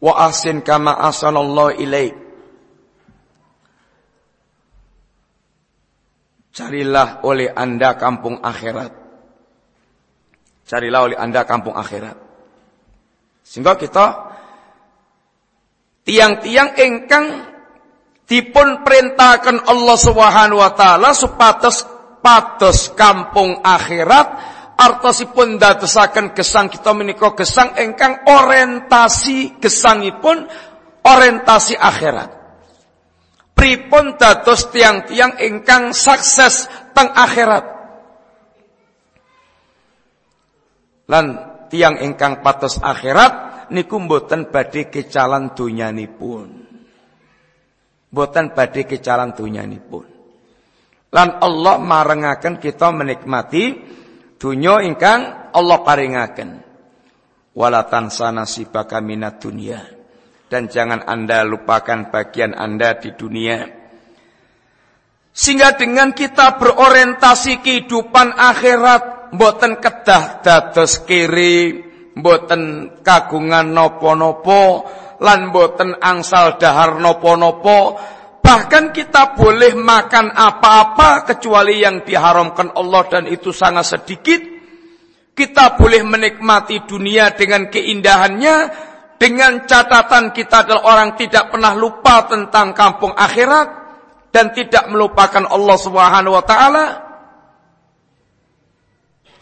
wa ahsin kama ahsanallahu ilaik Carilah oleh anda kampung akhirat. Carilah oleh anda kampung akhirat. Sehingga kita tiang-tiang engkang dipun perintahkan Allah Subhanahu wa taala supados pados kampung akhirat artosipun dadosaken gesang kita menika gesang engkang orientasi gesangipun orientasi akhirat. Pripun dados tiang-tiang ingkang sukses teng akhirat. Lan tiang ingkang patos akhirat niku mboten badhe kecalan donyanipun. Mboten badhe kecalan donyanipun. Lan Allah marengaken kita menikmati dunya ingkang Allah paringaken. Wala tansa nasibaka minat dunia. Dan jangan Anda lupakan bagian Anda di dunia. Sehingga dengan kita berorientasi kehidupan akhirat, mboten kedah dados kiri, mboten kagungan nopo-nopo, lan mboten angsal dahar nopo-nopo, Bahkan kita boleh makan apa-apa kecuali yang diharamkan Allah dan itu sangat sedikit. Kita boleh menikmati dunia dengan keindahannya. Dengan catatan kita adalah orang tidak pernah lupa tentang kampung akhirat. Dan tidak melupakan Allah subhanahu wa ta'ala.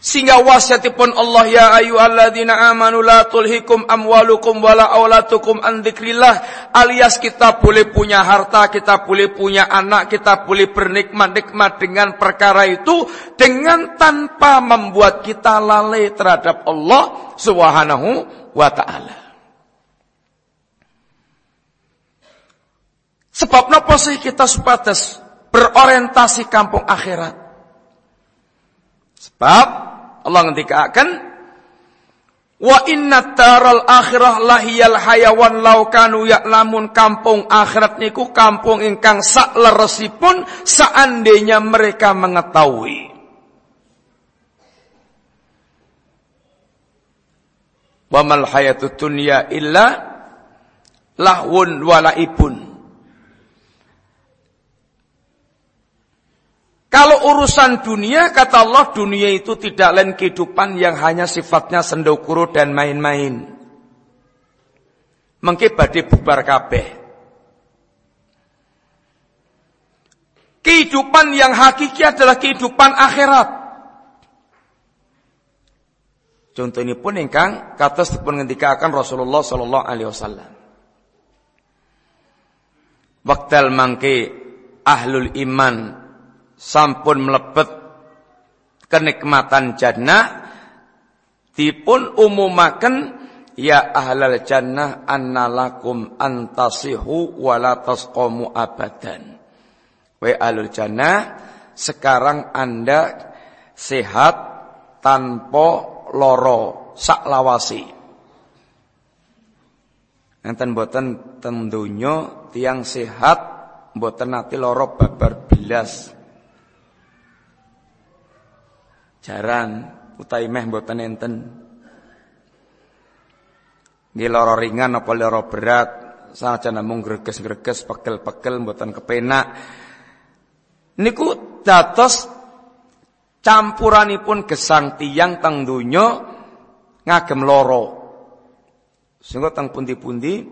Sehingga wasiatipun Allah ya ayyuhalladzina amanu la tulhikum amwalukum wala aulatukum an dzikrillah alias kita boleh punya harta, kita boleh punya anak, kita boleh bernikmat-nikmat dengan perkara itu dengan tanpa membuat kita lalai terhadap Allah Subhanahu wa taala. Sebab napa sih kita supados berorientasi kampung akhirat? Sebab Allah ngendikaken Wa inna taral akhirah lahiyal hayawan laukanu ya'lamun kampung akhirat niku kampung ingkang sak leresipun seandainya mereka mengetahui. Wa mal hayatud dunya illa lahwun walaibun. Kalau urusan dunia, kata Allah, dunia itu tidak lain kehidupan yang hanya sifatnya sendokuro dan main-main. Mengke badhe bubar kabeh. Kehidupan yang hakiki adalah kehidupan akhirat. Contoh ini pun ingkang kata pun akan Rasulullah sallallahu alaihi wasallam. Waktal mangke ahlul iman sampun mlebet kenikmatan jannah dipun umumaken ya ahlal jannah annalakum antasihu wala tasqamu abadan. Wa ahlul jannah sekarang Anda sehat tanpa loro sak lawasi enten boten tentunya tiang sehat boten nati loro babar belas Jarang utai meh mboten enten. Nggih lara ringan apa lara berat, saja namung greges-greges pegel-pegel mboten kepenak. Niku dados campuranipun gesang tiyang teng donya ngagem lara. Sehingga teng pundi-pundi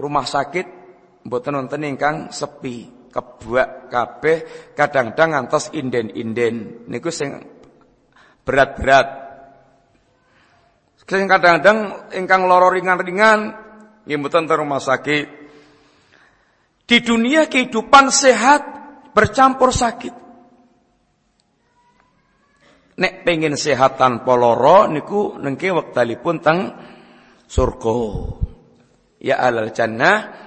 rumah sakit mboten wonten ingkang sepi, kebuak kabeh kadang-kadang ngantos inden-inden. Niku sing berat-berat. Sing kadang-kadang ingkang loro ringan-ringan nggih mboten rumah sakit. Di dunia kehidupan sehat bercampur sakit. Nek pengen sehat tanpa loro niku nengke wektalipun teng surga. Ya alal jannah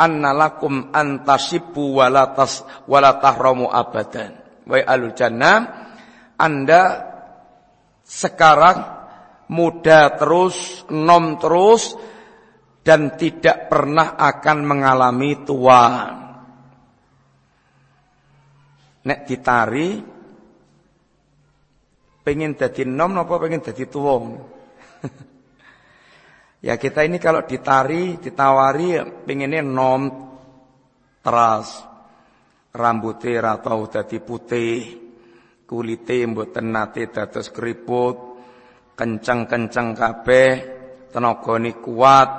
annalakum antasibu walatas walatahramu abadan. Wa alul jannah Anda sekarang muda terus, nom terus, dan tidak pernah akan mengalami tua. Nek ditari, pengen jadi nom apa pengen jadi tua? ya kita ini kalau ditari, ditawari, pengennya nom teras. Rambutnya atau jadi putih kulite mboten nate dados keriput kencang-kencang kabeh tenagane kuat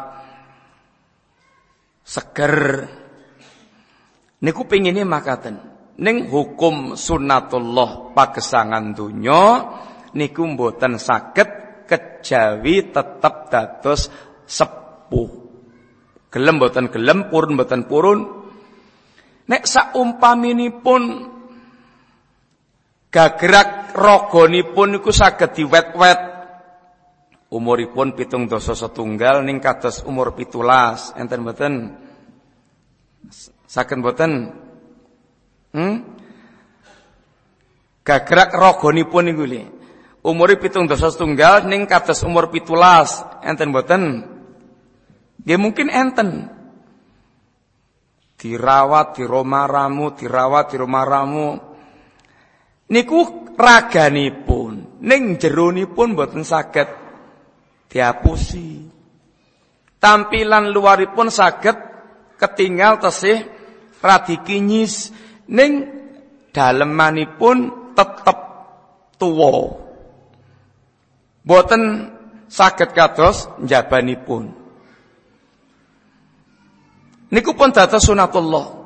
seger. Niku pengine makaten ning hukum sunnatullah pagesangan donya niku mboten saged kejawi tetep dados sepuh. Gelem mboten gelem purun mboten purun. Nek saumpaminipun Gagrak rogonipun iku saged diwet-wet. Umuripun pitung dosa setunggal ning kados umur pitulas. Enten mboten? Saged mboten? Hmm? Gagrak rogonipun niku lho. Umure pitung dosa setunggal ning kados umur pitulas. Enten mboten? Nggih mungkin enten. Dirawat di rumah ramu, dirawat di rumah ramu, niku raganipun. Ning jeronipun boten saged diapusi. Tampilan luaripun saged ketinggal tesih radi kinyis. Ning dalemanipun tetep tuwa. Boten saged kados njabanipun. Niku pun dados sunatullah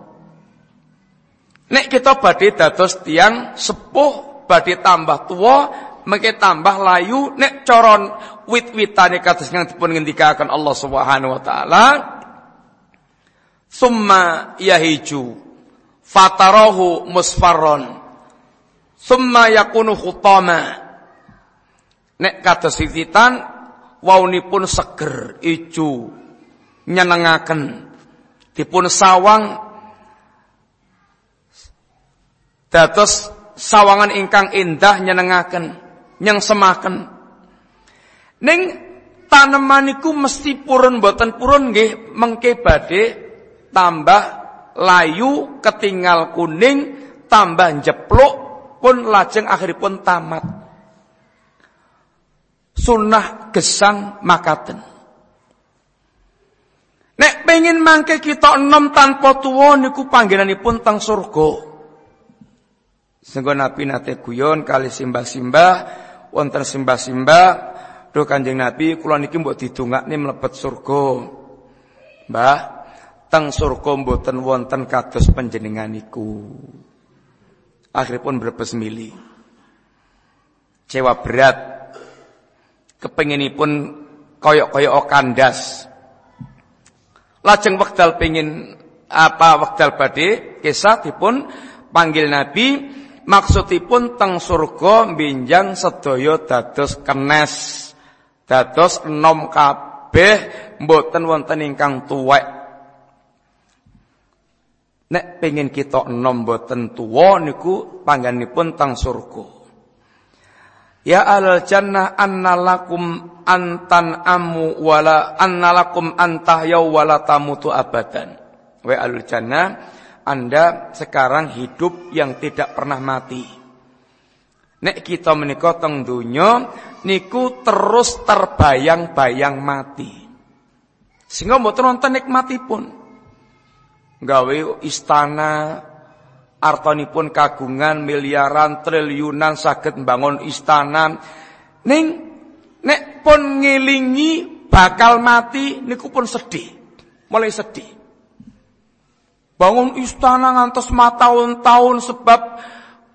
Nek kita badhe dados tiang sepuh, badhe tambah tua, mengke tambah layu, nek coron wit-witane kados yang dipun ngendikaken Allah Subhanahu wa taala, summa yahiju fatarahu musfarron. Summa yakunu khutama. Nek kados wiwitan waunipun seger ijo nyenengaken dipun sawang dados sawangan ingkang indah nyenengaken, nyeng semaken. Ning taneman iku mesti purun boten purun nggih mengke badhe tambah layu ketinggal kuning tambah jepluk pun lajeng akhiripun tamat. Sunnah gesang makaten. Nek pengen mangke kita enom tanpa tuwa niku panggenanipun teng surga. Sehingga Nabi nate guyon kali simbah-simbah wonten simbah-simbah do Kanjeng Nabi kula niki mbok didongakne mlebet surga. Mbah, teng surga mboten wonten kados panjenengan niku. Akhiripun brebes mili. Cewa berat. Kepenginipun koyok-koyok kandas. Lajeng wekdal pengin apa wekdal badhe kisah dipun panggil Nabi maksudipun teng surga binjang sedaya dados kenes dados enom kabeh mboten wonten ingkang tuwek nek pengin kita enom mboten tuwa niku pangganipun teng surga Ya al jannah annalakum antan amu wala annalakum antahyaw wala tamutu abadan. Wa al jannah anda sekarang hidup yang tidak pernah mati. Nek kita menika teng donya niku terus terbayang-bayang mati. Sehingga mboten wonten nikmatipun. Gawe istana artanipun kagungan miliaran triliunan saged bangun istana ning nek pun ngelingi bakal mati niku pun sedih. Mulai sedih. Bangun istana ngantos tahun-tahun sebab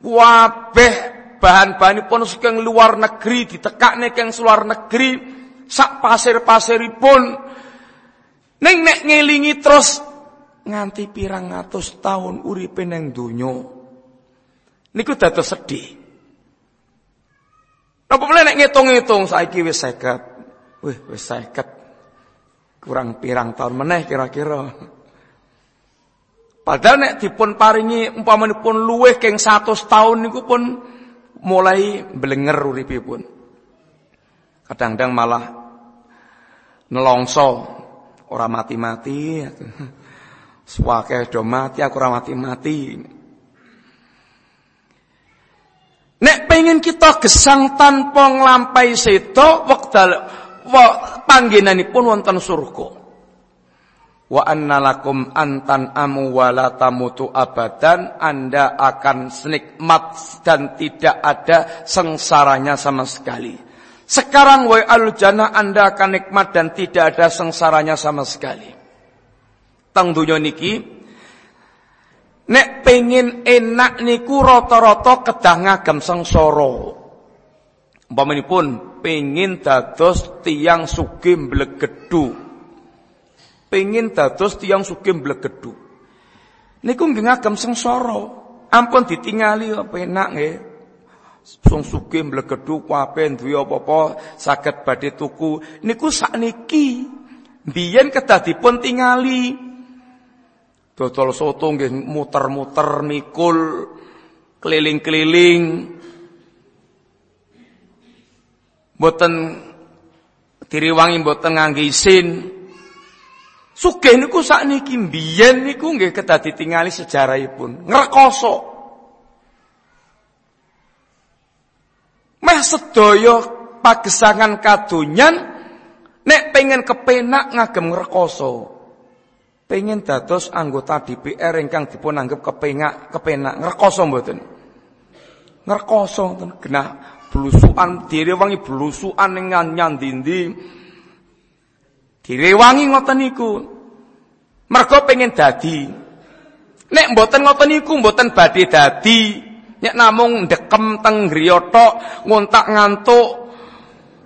wabeh bahan-bahan pun saking luar negeri ditekakne keng luar negeri sak pasir-pasiripun. Ning nek ngelingi terus nganti pirang ngatus tahun uripe ning donya. Niku dados sedih. Napa meneh nek ngitung-ngitung saiki wis 50 wih wis 50 kurang pirang tahun meneh kira-kira Padahal nek dipun paringi umpamanipun luweh keng 100 tahun niku pun mulai blenger uripipun. Kadang-kadang malah nelongso ora mati-mati. Suwake do mati aku ora mati-mati. Nek pengen kita gesang tanpa nglampahi seto wekdal panggenanipun wonten surga. Wa annalakum antan amu wala tamutu abadan. Anda akan senikmat dan tidak ada sengsaranya sama sekali. Sekarang wa al jannah Anda akan nikmat dan tidak ada sengsaranya sama sekali. Tang dunya niki Nek pengen enak niku rata-rata kedah ngagem sengsara. Pun pengen dados tiang sugih mblegedu Pengen dados tiang sugih blegedu. Niku nggih ngagem sengsara. Ampun ditingali penak nggih. Sung sugih blegedu kabeh duwe apa-apa saged badhe tuku. Niku sakniki biyen kedah dipun tingali. Dodol soto nggih muter-muter mikul keliling-keliling. Mboten diriwangi mboten ngangge isin. Sugih niku sakniki mbiyen niku nggih kedah ditingali sejarahipun. Ngrekoso. Meh sedaya pagesangan kadonyan nek pengen kepenak ngagem ngrekoso. Pengen dados anggota DPR ingkang dipun anggap kepenak kepenak ngrekoso mboten. Ngrekoso genah blusukan direwangi blusukan ning nyandindi Direwangi ngoten niku. Mergo pengen dadi. Nek mboten ngoten niku mboten badhe dadi. Nek namung ndekem teng griya ngontak ngantuk,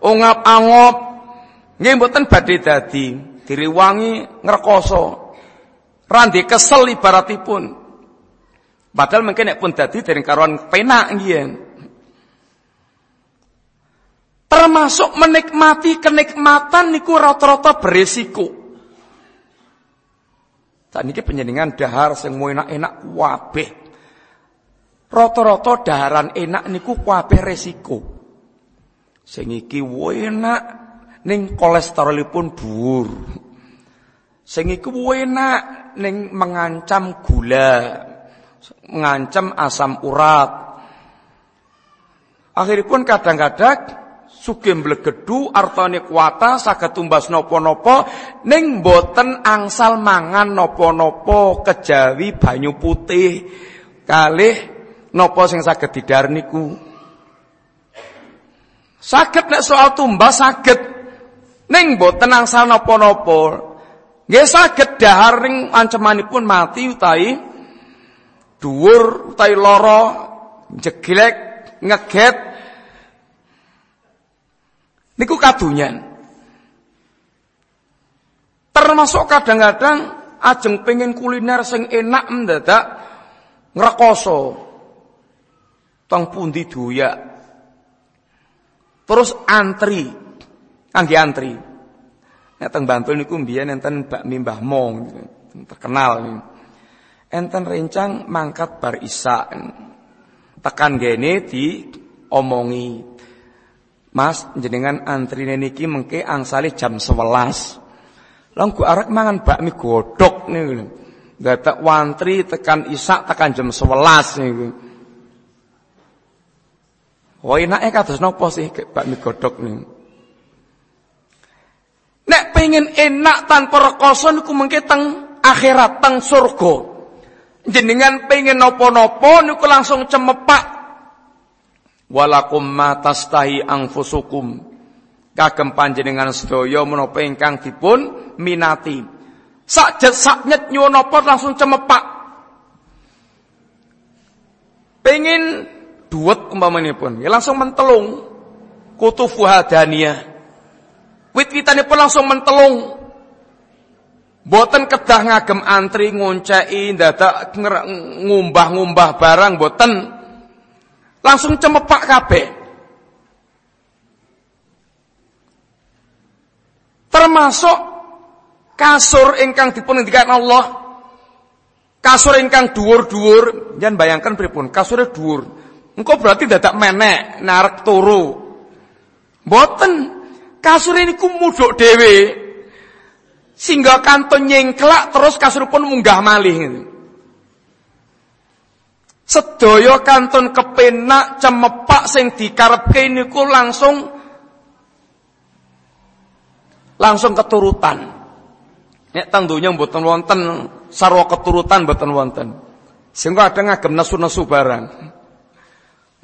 ongap-angop. Nggih mboten badhe dadi. Direwangi ngrekoso. Randi kesel ibaratipun. Padahal mungkin nek pun dadi dereng karuan penak nggih. Termasuk menikmati kenikmatan niku rata-rata beresiko. Saat ini penjaringan dahar sing mau enak-enak wabeh. rata-rata daharan enak niku kabeh resiko. Sing iki enak ning kolesterolipun dhuwur. Sing iki enak ning mengancam gula, mengancam asam urat. Akhiripun kadang-kadang sugih blegedu artane kuwata saged tumbas napa-napa ning boten angsal mangan napa-napa kejawi banyu putih. Kalih napa sing saged didhar niku? Saged nek soal tumbas saged. Ning boten angsal napa-napa. Nggih saged dahar ning ancemanipun mati utawi dhuwur utawi lara jeglek ngeget Niku kadunyan. Termasuk kadang-kadang ajeng pengen kuliner sing enak mendadak ngrekoso. Tong pundi doyak. Terus antri. Kangge antri. Nek teng Bantul niku mbiyen enten bakmi Mbah Mong terkenal nih. Enten rencang mangkat bar isa. Tekan gene di omongi Mas jenengan antrine niki mengke angsali jam 11. Lah ku arek mangan bakmi godhog niku. Dadak wantri tekan isak tekan jam 11 niku. Oh enake kados napa sih bakmi godhog niku? Nek pengen enak tanpa rekoso niku mengke teng akhirat teng surga. Jenengan pengen nopo-nopo niku langsung cemepak walakum ma tastahi anfusukum. Kagem panjenengan sedaya menapa ingkang dipun minati. Sakjet saknyet nyuwun apa langsung cemepak. Pengen duet umpamanipun ya langsung mentelung. Kutu fuhadaniyah. Wit pun langsung mentelung. Boten kedah ngagem antri ngoncei dadak ngumbah-ngumbah barang boten langsung cemepak kabeh. Termasuk kasur ingkang dipun ngendikan Allah. Kasur ingkang dhuwur-dhuwur, jangan bayangkan pripun, kasurnya dhuwur. Engko berarti dadak menek, narek turu. Boten, kasur ini kumuduk dewe. Sehingga kanton nyengklak terus kasur pun munggah malih. Sedaya kantun kepenak cemepak sing dikarepke niku langsung langsung keturutan. Nek teng donya mboten wonten sarwa keturutan mboten wonten. Sehingga ada ngagem nesu-nesu barang.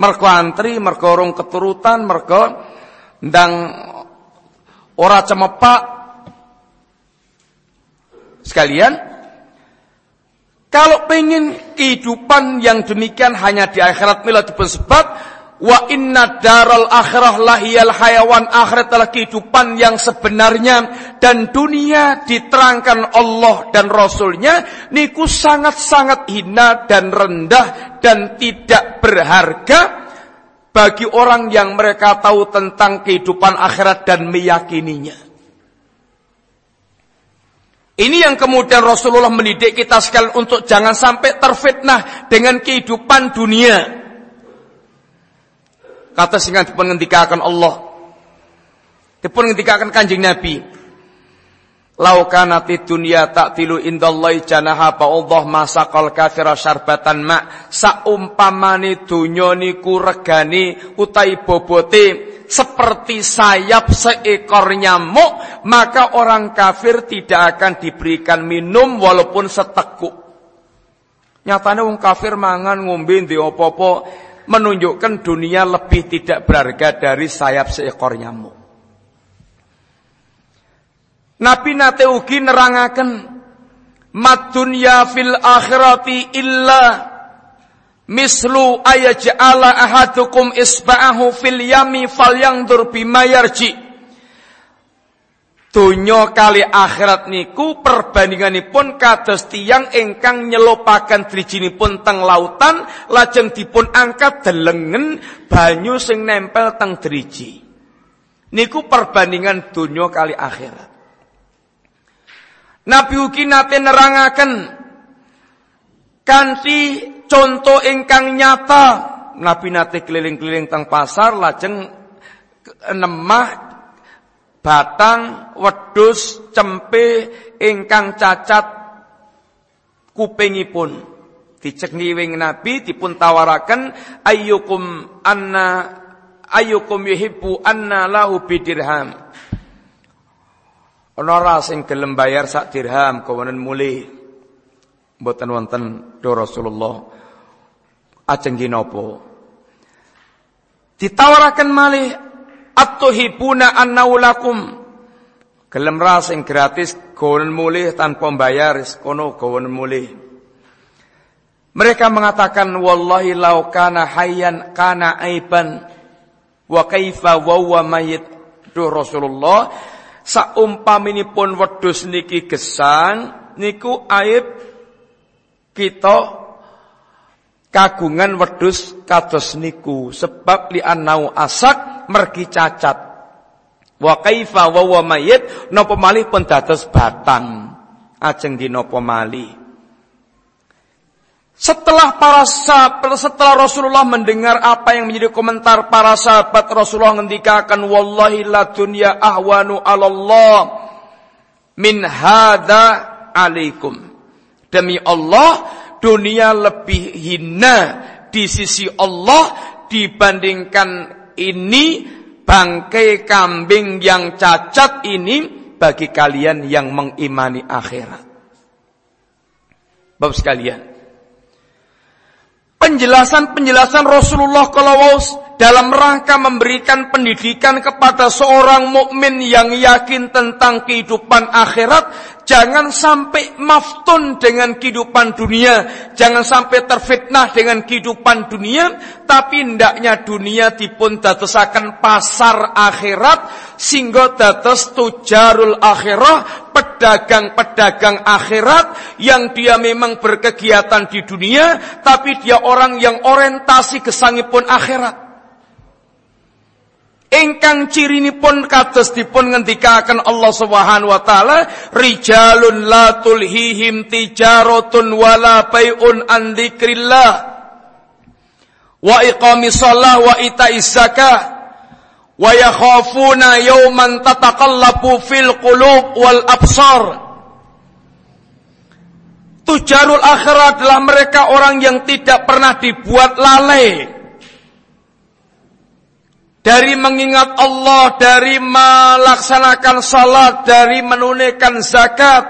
Mergo antri, mergo urung keturutan, mergo ndang ora cemepak sekalian kalau pengen kehidupan yang demikian hanya di akhirat mila sebab wa inna daral akhirah lahiyal hayawan akhirat adalah kehidupan yang sebenarnya dan dunia diterangkan Allah dan Rasulnya niku sangat-sangat hina dan rendah dan tidak berharga bagi orang yang mereka tahu tentang kehidupan akhirat dan meyakininya. Ini yang kemudian Rasulullah mendidik kita sekalian untuk jangan sampai terfitnah dengan kehidupan dunia. Kata singa dipun ngendikakan Allah. Dipun ngendikakan Kanjeng Nabi. Lau kanati dunya tilu indallahi janaha Allah masakal kafira syarbatan ma saumpamane dunya niku regane utai bobote seperti sayap seekor nyamuk, maka orang kafir tidak akan diberikan minum walaupun seteguk. Nyatanya orang kafir mangan ngombe di opo-opo menunjukkan dunia lebih tidak berharga dari sayap seekor nyamuk. Nabi nate ugi nerangaken madunya fil akhirati illa mislu ayaj'ala ahadukum isba'ahu fil yami falyangdur bima yarji Donya kali akhirat niku perbandinganipun kados tiyang ingkang nyelopaken drijinipun teng lautan lajeng dipun angkat delengen banyu sing nempel teng driji. Niku perbandingan donya kali akhirat. Nabi ugi nate nerangaken kanthi contoh ingkang nyata. Nabi nate keliling-keliling teng pasar lajeng nemah batang wedus cempe ingkang cacat kupingipun. Dicek niwing Nabi dipun tawaraken ayyukum anna ayyukum yuhibbu anna lahu bidirham ana sing gelem bayar sak dirham kawanen mulih. Mboten wonten do Rasulullah. Ajeng napa? Ditawaraken malih atuhibuna annaulakum gelem ra sing gratis kawanen mulih tanpa bayar kono kawanen mulih. Mereka mengatakan wallahi lau kana hayyan kana aiban wa kaifa wa huwa mayit Duh Rasulullah saumpaminipun wedhus niki gesang niku aib kita kagungan wedhus kados niku. Sebab li anau asak mergi cacat. Wa kaifa wa wa mayit napa malih pun dados batang. Ajeng di napa malih setelah para sahabat, setelah Rasulullah mendengar apa yang menjadi komentar para sahabat Rasulullah ngendikakan wallahi la dunya ahwanu 'ala Allah min hadza alaikum. Demi Allah, dunia lebih hina di sisi Allah dibandingkan ini bangkai kambing yang cacat ini bagi kalian yang mengimani akhirat. Bapak sekalian, penjelasan-penjelasan Rasulullah kalau dalam rangka memberikan pendidikan kepada seorang mukmin yang yakin tentang kehidupan akhirat, jangan sampai maftun dengan kehidupan dunia, jangan sampai terfitnah dengan kehidupan dunia, tapi hendaknya dunia dipun dadosaken pasar akhirat sehingga dados tujarul akhirah, pedagang-pedagang akhirat yang dia memang berkegiatan di dunia, tapi dia orang yang orientasi kesangipun akhirat. Ingkang pun kados dipun ngendikaken Allah Subhanahu wa taala, rijalun la tulhihim tijaratun wala bai'un an dzikrillah. Wa iqamis shalah wa itaiz zakah. Wa yakhafuna yawman tataqallabu fil qulub wal absar. Tujarul akhirat adalah mereka orang yang tidak pernah dibuat lalai dari mengingat Allah, dari melaksanakan salat, dari menunaikan zakat,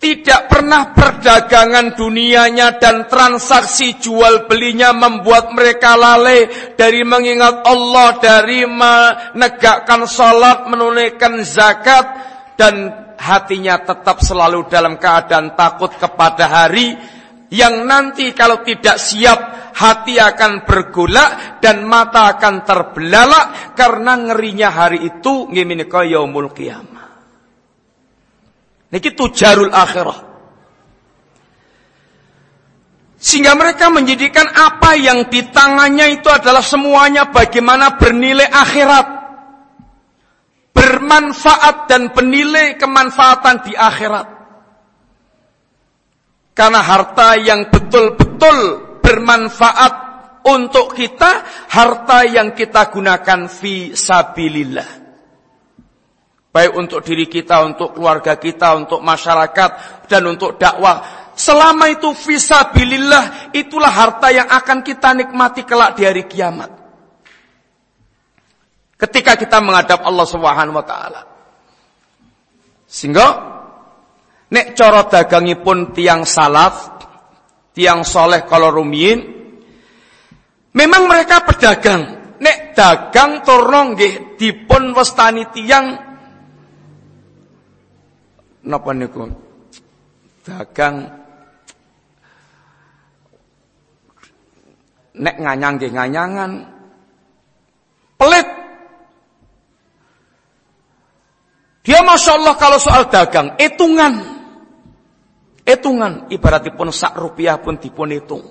tidak pernah perdagangan dunianya dan transaksi jual belinya membuat mereka lalai. Dari mengingat Allah, dari menegakkan salat, menunaikan zakat dan hatinya tetap selalu dalam keadaan takut kepada hari yang nanti kalau tidak siap hati akan bergolak dan mata akan terbelalak karena ngerinya hari itu ngimenika yaumul qiyamah. Niki tujarul akhirah. Sehingga mereka menjadikan apa yang di tangannya itu adalah semuanya bagaimana bernilai akhirat. Bermanfaat dan bernilai kemanfaatan di akhirat. Karena harta yang betul-betul bermanfaat untuk kita, harta yang kita gunakan fi sabilillah. Baik untuk diri kita, untuk keluarga kita, untuk masyarakat, dan untuk dakwah. Selama itu fisabilillah, itulah harta yang akan kita nikmati kelak di hari kiamat. Ketika kita menghadap Allah Subhanahu wa taala. Sehingga Nek cara dagangipun tiang salaf, tiang soleh kalau rumiin, memang mereka pedagang. Nek dagang turno nggih dipun wastani tiang napa niku? Dagang nek nganyang nggih nganyangan. Pelit Dia Masya Allah kalau soal dagang, hitungan. Hitungan ibaratipun sak rupiah pun dipun hitung.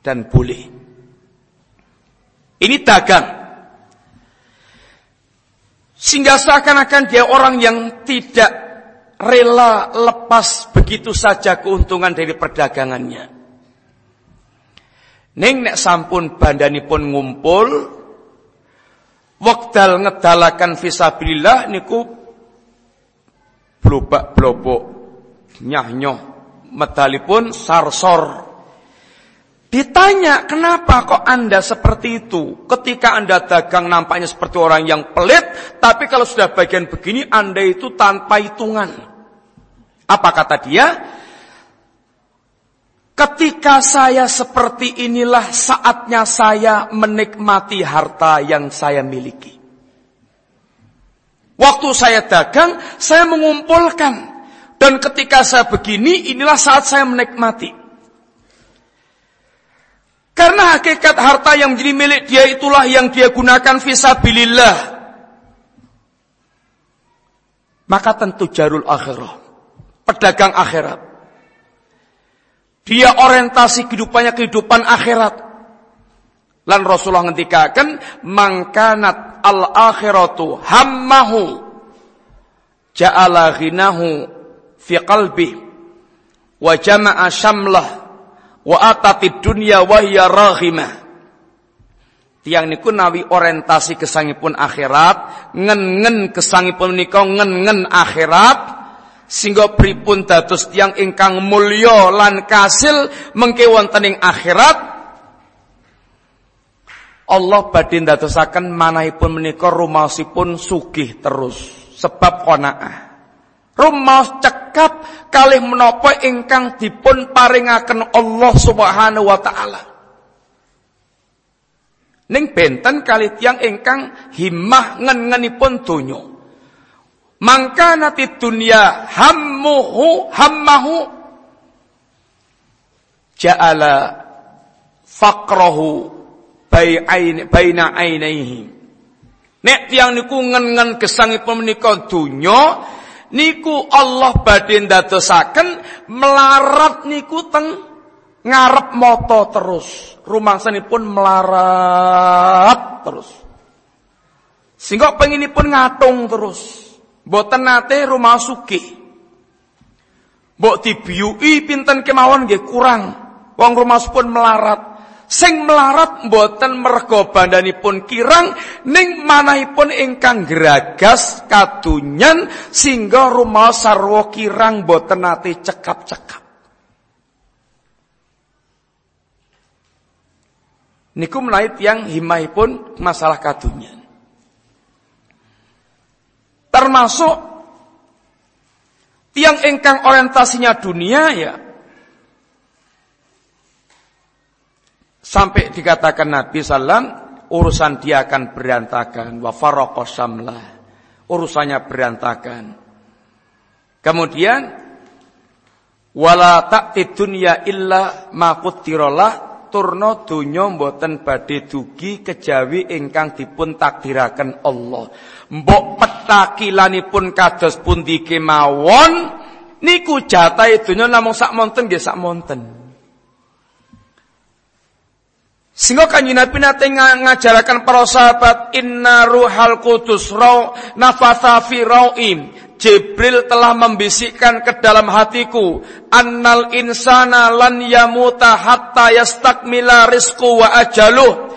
Dan boleh. Ini dagang. Sehingga seakan-akan dia orang yang tidak rela lepas begitu saja keuntungan dari perdagangannya. Ning nek sampun bandanipun ngumpul wekdal ngedalakan fisabilillah niku blobak blobok nyah nyoh medalipun sarsor Ditanya, kenapa kok Anda seperti itu? Ketika Anda dagang nampaknya seperti orang yang pelit, tapi kalau sudah bagian begini, Anda itu tanpa hitungan. Apa kata dia? Ketika saya seperti inilah saatnya saya menikmati harta yang saya miliki. Waktu saya dagang, saya mengumpulkan. Dan ketika saya begini, inilah saat saya menikmati. Karena hakikat harta yang menjadi milik dia itulah yang dia gunakan visabilillah. Maka tentu jarul akhirah. Pedagang akhirat. Dia orientasi kehidupannya kehidupan akhirat. Lan Rasulullah ngendikakan mangkanat al akhiratu hammahu ja'ala ghinahu fi qalbi wa jama'a syamlah wa atatid dunya wa hiya tiang niku nawi orientasi kesangipun akhirat ngen-ngen kesangipun nika ngen-ngen akhirat sehingga pripun dados tiang ingkang mulya lan kasil mengke wonten akhirat? Allah badhe ndadosaken manahipun menika rumasipun sugih terus sebab qanaah Rumaos cekap kalih menapa ingkang dipun paringaken Allah Subhanahu wa taala. Ning benten kali tiang ingkang himmah ngen-ngenipun donya. Mangka nati dunia hammuhu hammahu ja'ala faqrahu baina ainaihi. Nek tiang niku ngen-ngen gesangipun menika donya niku Allah badhe ndadosaken melarat niku teng ngarep moto terus. Rumangsanipun melarat terus. Sehingga penginipun ngatung terus. Mboten nate rumah sugih. Mbok dibiui pinten kemawon nggih kurang. Wong rumah pun melarat. Sing melarat mboten mergo bandanipun kirang ning manahipun ingkang geragas kadunyan sehingga rumah sarwa kirang mboten nate cekap-cekap. Niku menawi yang himahipun masalah kadunyan. Termasuk tiang ingkang orientasinya dunia ya Sampai dikatakan Nabi Sallam, urusan dia akan berantakan. Wa samlah. Urusannya berantakan. Kemudian, wala ta'ti dunya illa maquttirolah turno dunya mboten badhe dugi kejawi ingkang dipun takdiraken Allah. Mbok petakilanipun kados pundi kemawon niku jatahe donya namung sak monten nggih sak monten. Sehingga kanji Nabi nate ngajarakan para sahabat inna ruhal kudus raw nafatha fi rawim. Jibril telah membisikkan ke dalam hatiku annal insana lan yamuta hatta yastakmila rizku wa ajaluh.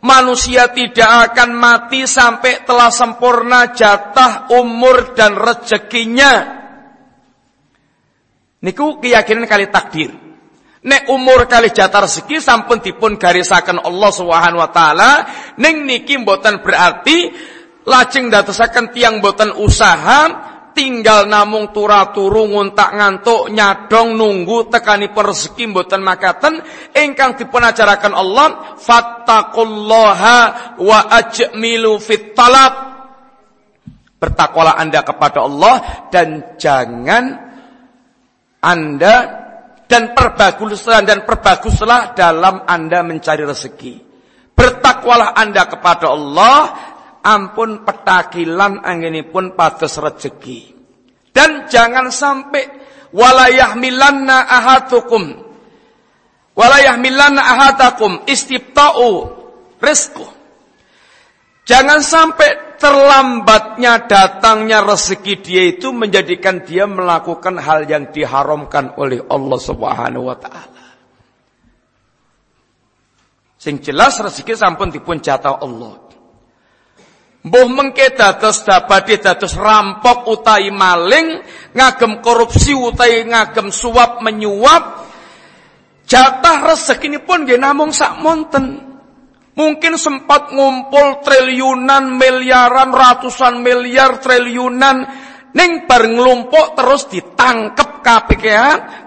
Manusia tidak akan mati sampai telah sempurna jatah umur dan rezekinya. Niku keyakinan kali takdir. Nek umur kali jatah rezeki sampun dipun garisaken Allah Subhanahu wa taala, ning niki mboten berarti lajeng dadosaken tiang mboten usaha tinggal namung turu nguntak ngantuk nyadong nunggu tekanipun rezeki mboten makaten ingkang dipun ajaraken Allah fattaqullaha wa ajmilu fit talab. Bertakwalah Anda kepada Allah dan jangan Anda dan perbaguslah dan perbaguslah dalam Anda mencari rezeki. Bertakwalah Anda kepada Allah, ampun petakilan pun pados rezeki. Dan jangan sampai walayah milanna ahatukum walayah milanna ahatakum istibta'u rizku. Jangan sampai terlambatnya datangnya rezeki dia itu menjadikan dia melakukan hal yang diharamkan oleh Allah Subhanahu wa taala. Sing jelas rezeki sampun dipun jatah Allah. Mbuh mengke dados dabadi dados rampok utai maling, ngagem korupsi utai ngagem suap menyuap, jatah rezeki ini pun nggih namung sak monten. Mungkin sempat ngumpul triliunan, miliaran, ratusan miliar, triliunan, ning bareng nglumpuk terus ditangkep KPK,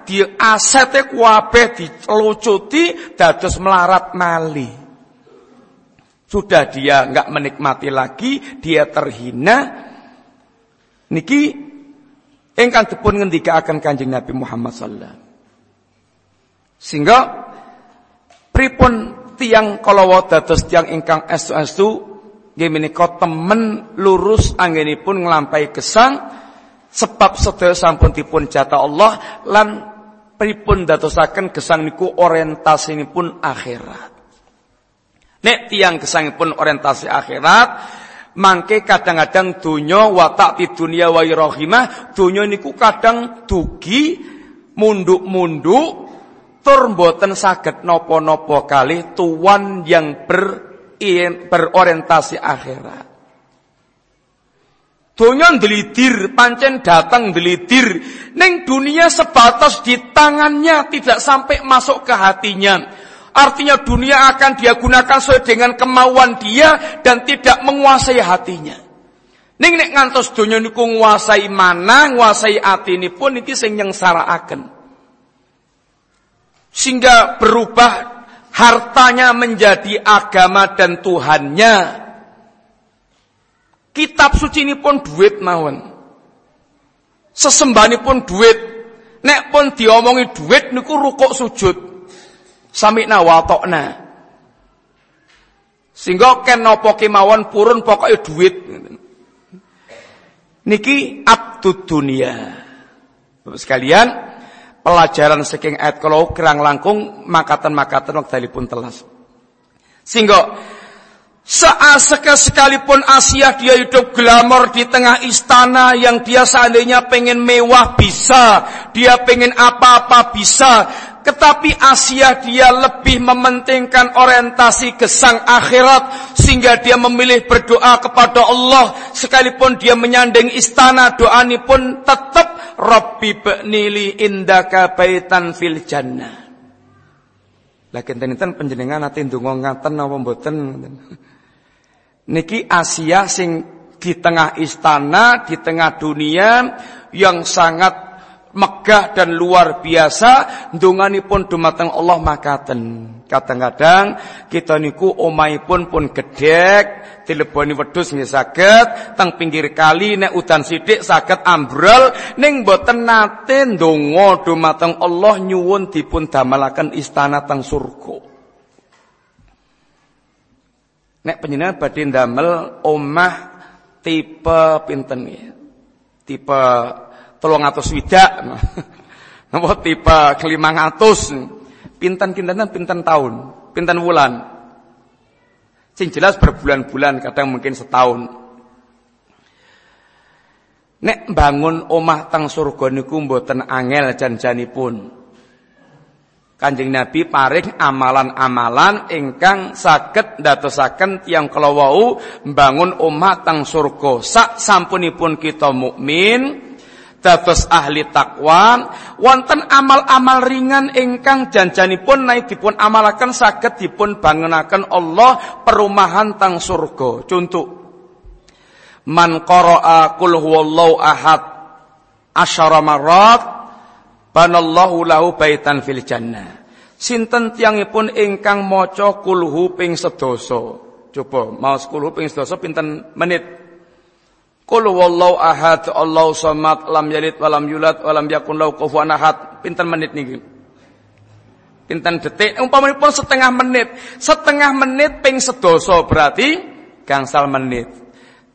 di asetnya kuabe dilucuti, dados melarat mali. Sudah dia nggak menikmati lagi, dia terhina. Niki engkang dipun ngendika akan Kanjeng Nabi Muhammad sallallahu Sehingga pripun tiang kalau dados tiang ingkang estu-estu nggih menika temen lurus anggenipun nglampahi gesang sebab sedaya sampun dipun jatah Allah lan pripun dadosaken gesang niku orientasinipun akhirat. Nek tiang pun orientasi akhirat, mangke kadang-kadang dunya watak di dunia wa dunya niku kadang dugi munduk-munduk tur mboten saged napa-napa kali tuan yang ber, berorientasi akhirat. Donya ndelidir, pancen datang ndelidir. Neng dunia sebatas di tangannya, tidak sampai masuk ke hatinya. Artinya dunia akan dia gunakan sesuai dengan kemauan dia dan tidak menguasai hatinya. Ning nek ngantos dunia niku nguasai mana, nguasai hati ini pun iki sing nyengsaraaken. Sehingga berubah hartanya menjadi agama dan Tuhannya. Kitab suci ini pun duit mawon. Sesembah ini pun duit. Nek pun diomongi duit niku rukuk sujud. Samikna wa ta'na. Sehingga ken napa kemawon purun pokoke duit. Niki abdud dunia. Bapak sekalian, pelajaran saking ayat kalau kerang langkung makatan-makatan wektalipun telas. Sehingga Seaseka sekalipun Asia dia hidup glamor di tengah istana yang dia seandainya pengen mewah bisa, dia pengen apa-apa bisa, tetapi Asia dia lebih mementingkan orientasi gesang akhirat sehingga dia memilih berdoa kepada Allah sekalipun dia menyanding istana doa ini pun tetap Rabbi b'nili indaka baitan fil jannah. Lagi enten penjenengan nanti ndonga ngaten napa mboten. Niki Asia sing di tengah istana, di tengah dunia yang sangat megah dan luar biasa ndonganipun dumateng Allah makaten. Kadang-kadang kita niku omaipun pun gedek, teleponi wedhus nggih saged, teng pinggir kali nek udan sithik saged ambrol ning boten nate ndonga dumateng Allah nyuwun dipun damelaken istana teng surga. Nek panjenengan badhe ndamel omah tipe pinten ya? Tipe tolong atus widak. Napa tipe kelimang atus. Pinten-pinten pinten tahun, pinten wulan. Sing jelas berbulan-bulan, kadang mungkin setahun. Nek bangun omah tang surga niku mboten angel jan-janipun. Kanjeng Nabi paring amalan-amalan ingkang saged ndadosaken tiyang kala wau mbangun omah tang surga. Sak sampunipun kita mukmin, dados ahli takwa wonten amal-amal ringan ingkang janjanipun naik dipun amalaken saged dipun bangunaken Allah perumahan tang surga. Contoh man qara'a qul huwallahu ahad asyara marrat banallahu lahu baitan fil jannah. Sinten tiyangipun ingkang maca kulhu ping sedasa? Coba maos kulhu ping sedasa pinten menit Qul wallahu ahad, Allahu samad, lam yalid walam yulad walam yakun lahu kufuwan ahad. Pinten menit niki? Pinten detik? Umpamipun setengah menit. Setengah menit ping sedasa berarti gangsal menit.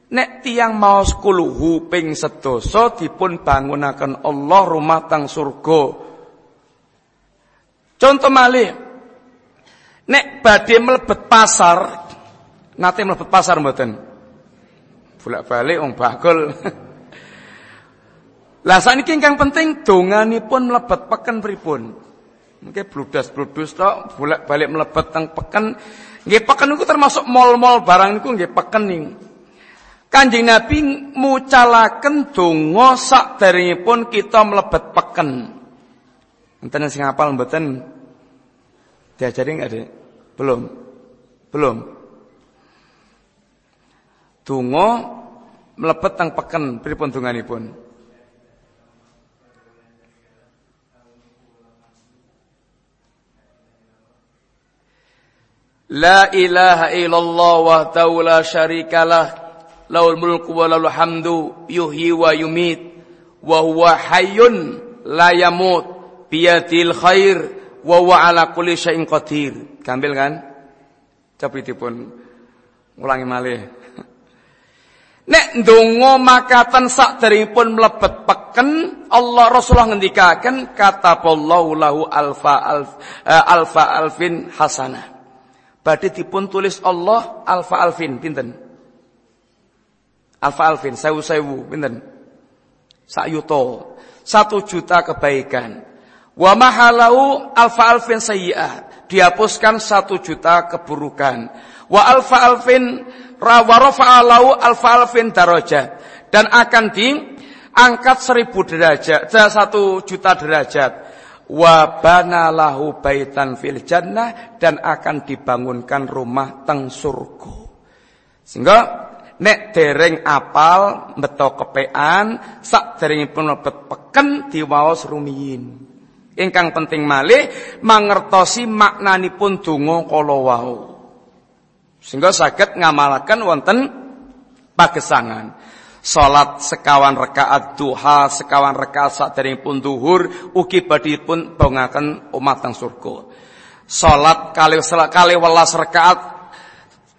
Nek tiang mau sekuluhu ping sedasa dipun bangunaken Allah rumah tang surga. Contoh malih. Nek badhe mlebet pasar, nate mlebet pasar mboten? Bolak-balik wong bakul. Lah sakniki ingkang penting donganipun mlebet peken pripun? Nggih bludas-bludus tok bolak-balik mlebet teng peken. Nggih peken niku termasuk mall-mall barang niku nggih peken ning. Kanjeng Nabi mucalaken donga sakderengipun kita mlebet peken. Enten sing hafal mboten? Diajari enggak, Dik? Belum. Belum. Donga mlebet teng peken pripun donganipun? La ilaha illallah wahdahu la syarikalah laul mulku wa lahul hamdu yuhyi wa yumit wa huwa hayyun la yamut biyadil khair wa huwa ala kulli syai'in qadir. Gampil kan? Capitipun ulangi malih. Nek ndonga makatan sakderengipun mlebet peken Allah Rasulullah ngendikaken kata Allahu lahu alfa alf, uh, alfa alfin hasanah. Badhe dipun tulis Allah alfa alfin pinten? Alfa alfin, sewu sewu, pinten? Sak yuto, satu juta kebaikan. Wa mahalau alfa alfin sayyi'ah, dihapuskan satu juta keburukan. Wa alfa alfin rawarafalau alfa alfin darajat dan akan diangkat seribu derajat, satu juta derajat. Wa baitan fil jannah dan akan dibangunkan rumah teng surga. Sehingga nek dereng apal beto kepean sak derengipun mlebet peken diwaos rumiyin ingkang penting malih mangertosi maknanipun donga kala wau sehingga saged ngamalaken wonten pagesangan. Salat sekawan rakaat duha sekawan rakaat saderengipun duhur ugi badhipun bongaken umat teng surga. Salat kali kali welas rakaat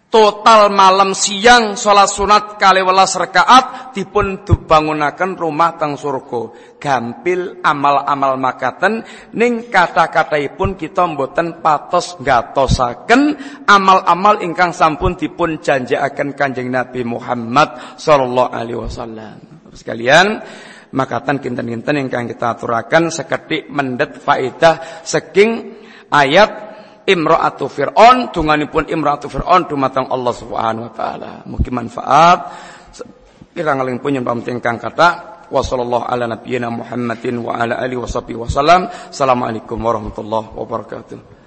total malam siang sholat sunat kali welas rekaat dipun dibangunaken rumah teng surga. Gampil amal-amal makaten ning kata-kataipun kita mboten patos gatosaken amal-amal ingkang sampun dipun janjiaken Kanjeng Nabi Muhammad sallallahu alaihi wasallam. Sekalian makatan kinten-kinten ingkang kita aturaken seketik mendet faedah saking ayat imra'atu fir'aun dunganipun imra'atu fir'aun dumateng Allah Subhanahu wa taala. Mugi manfaat kirang pun yang penting kang kata wa sallallahu ala nabiyyina Muhammadin wa ala alihi wasallam. Assalamualaikum warahmatullahi wabarakatuh.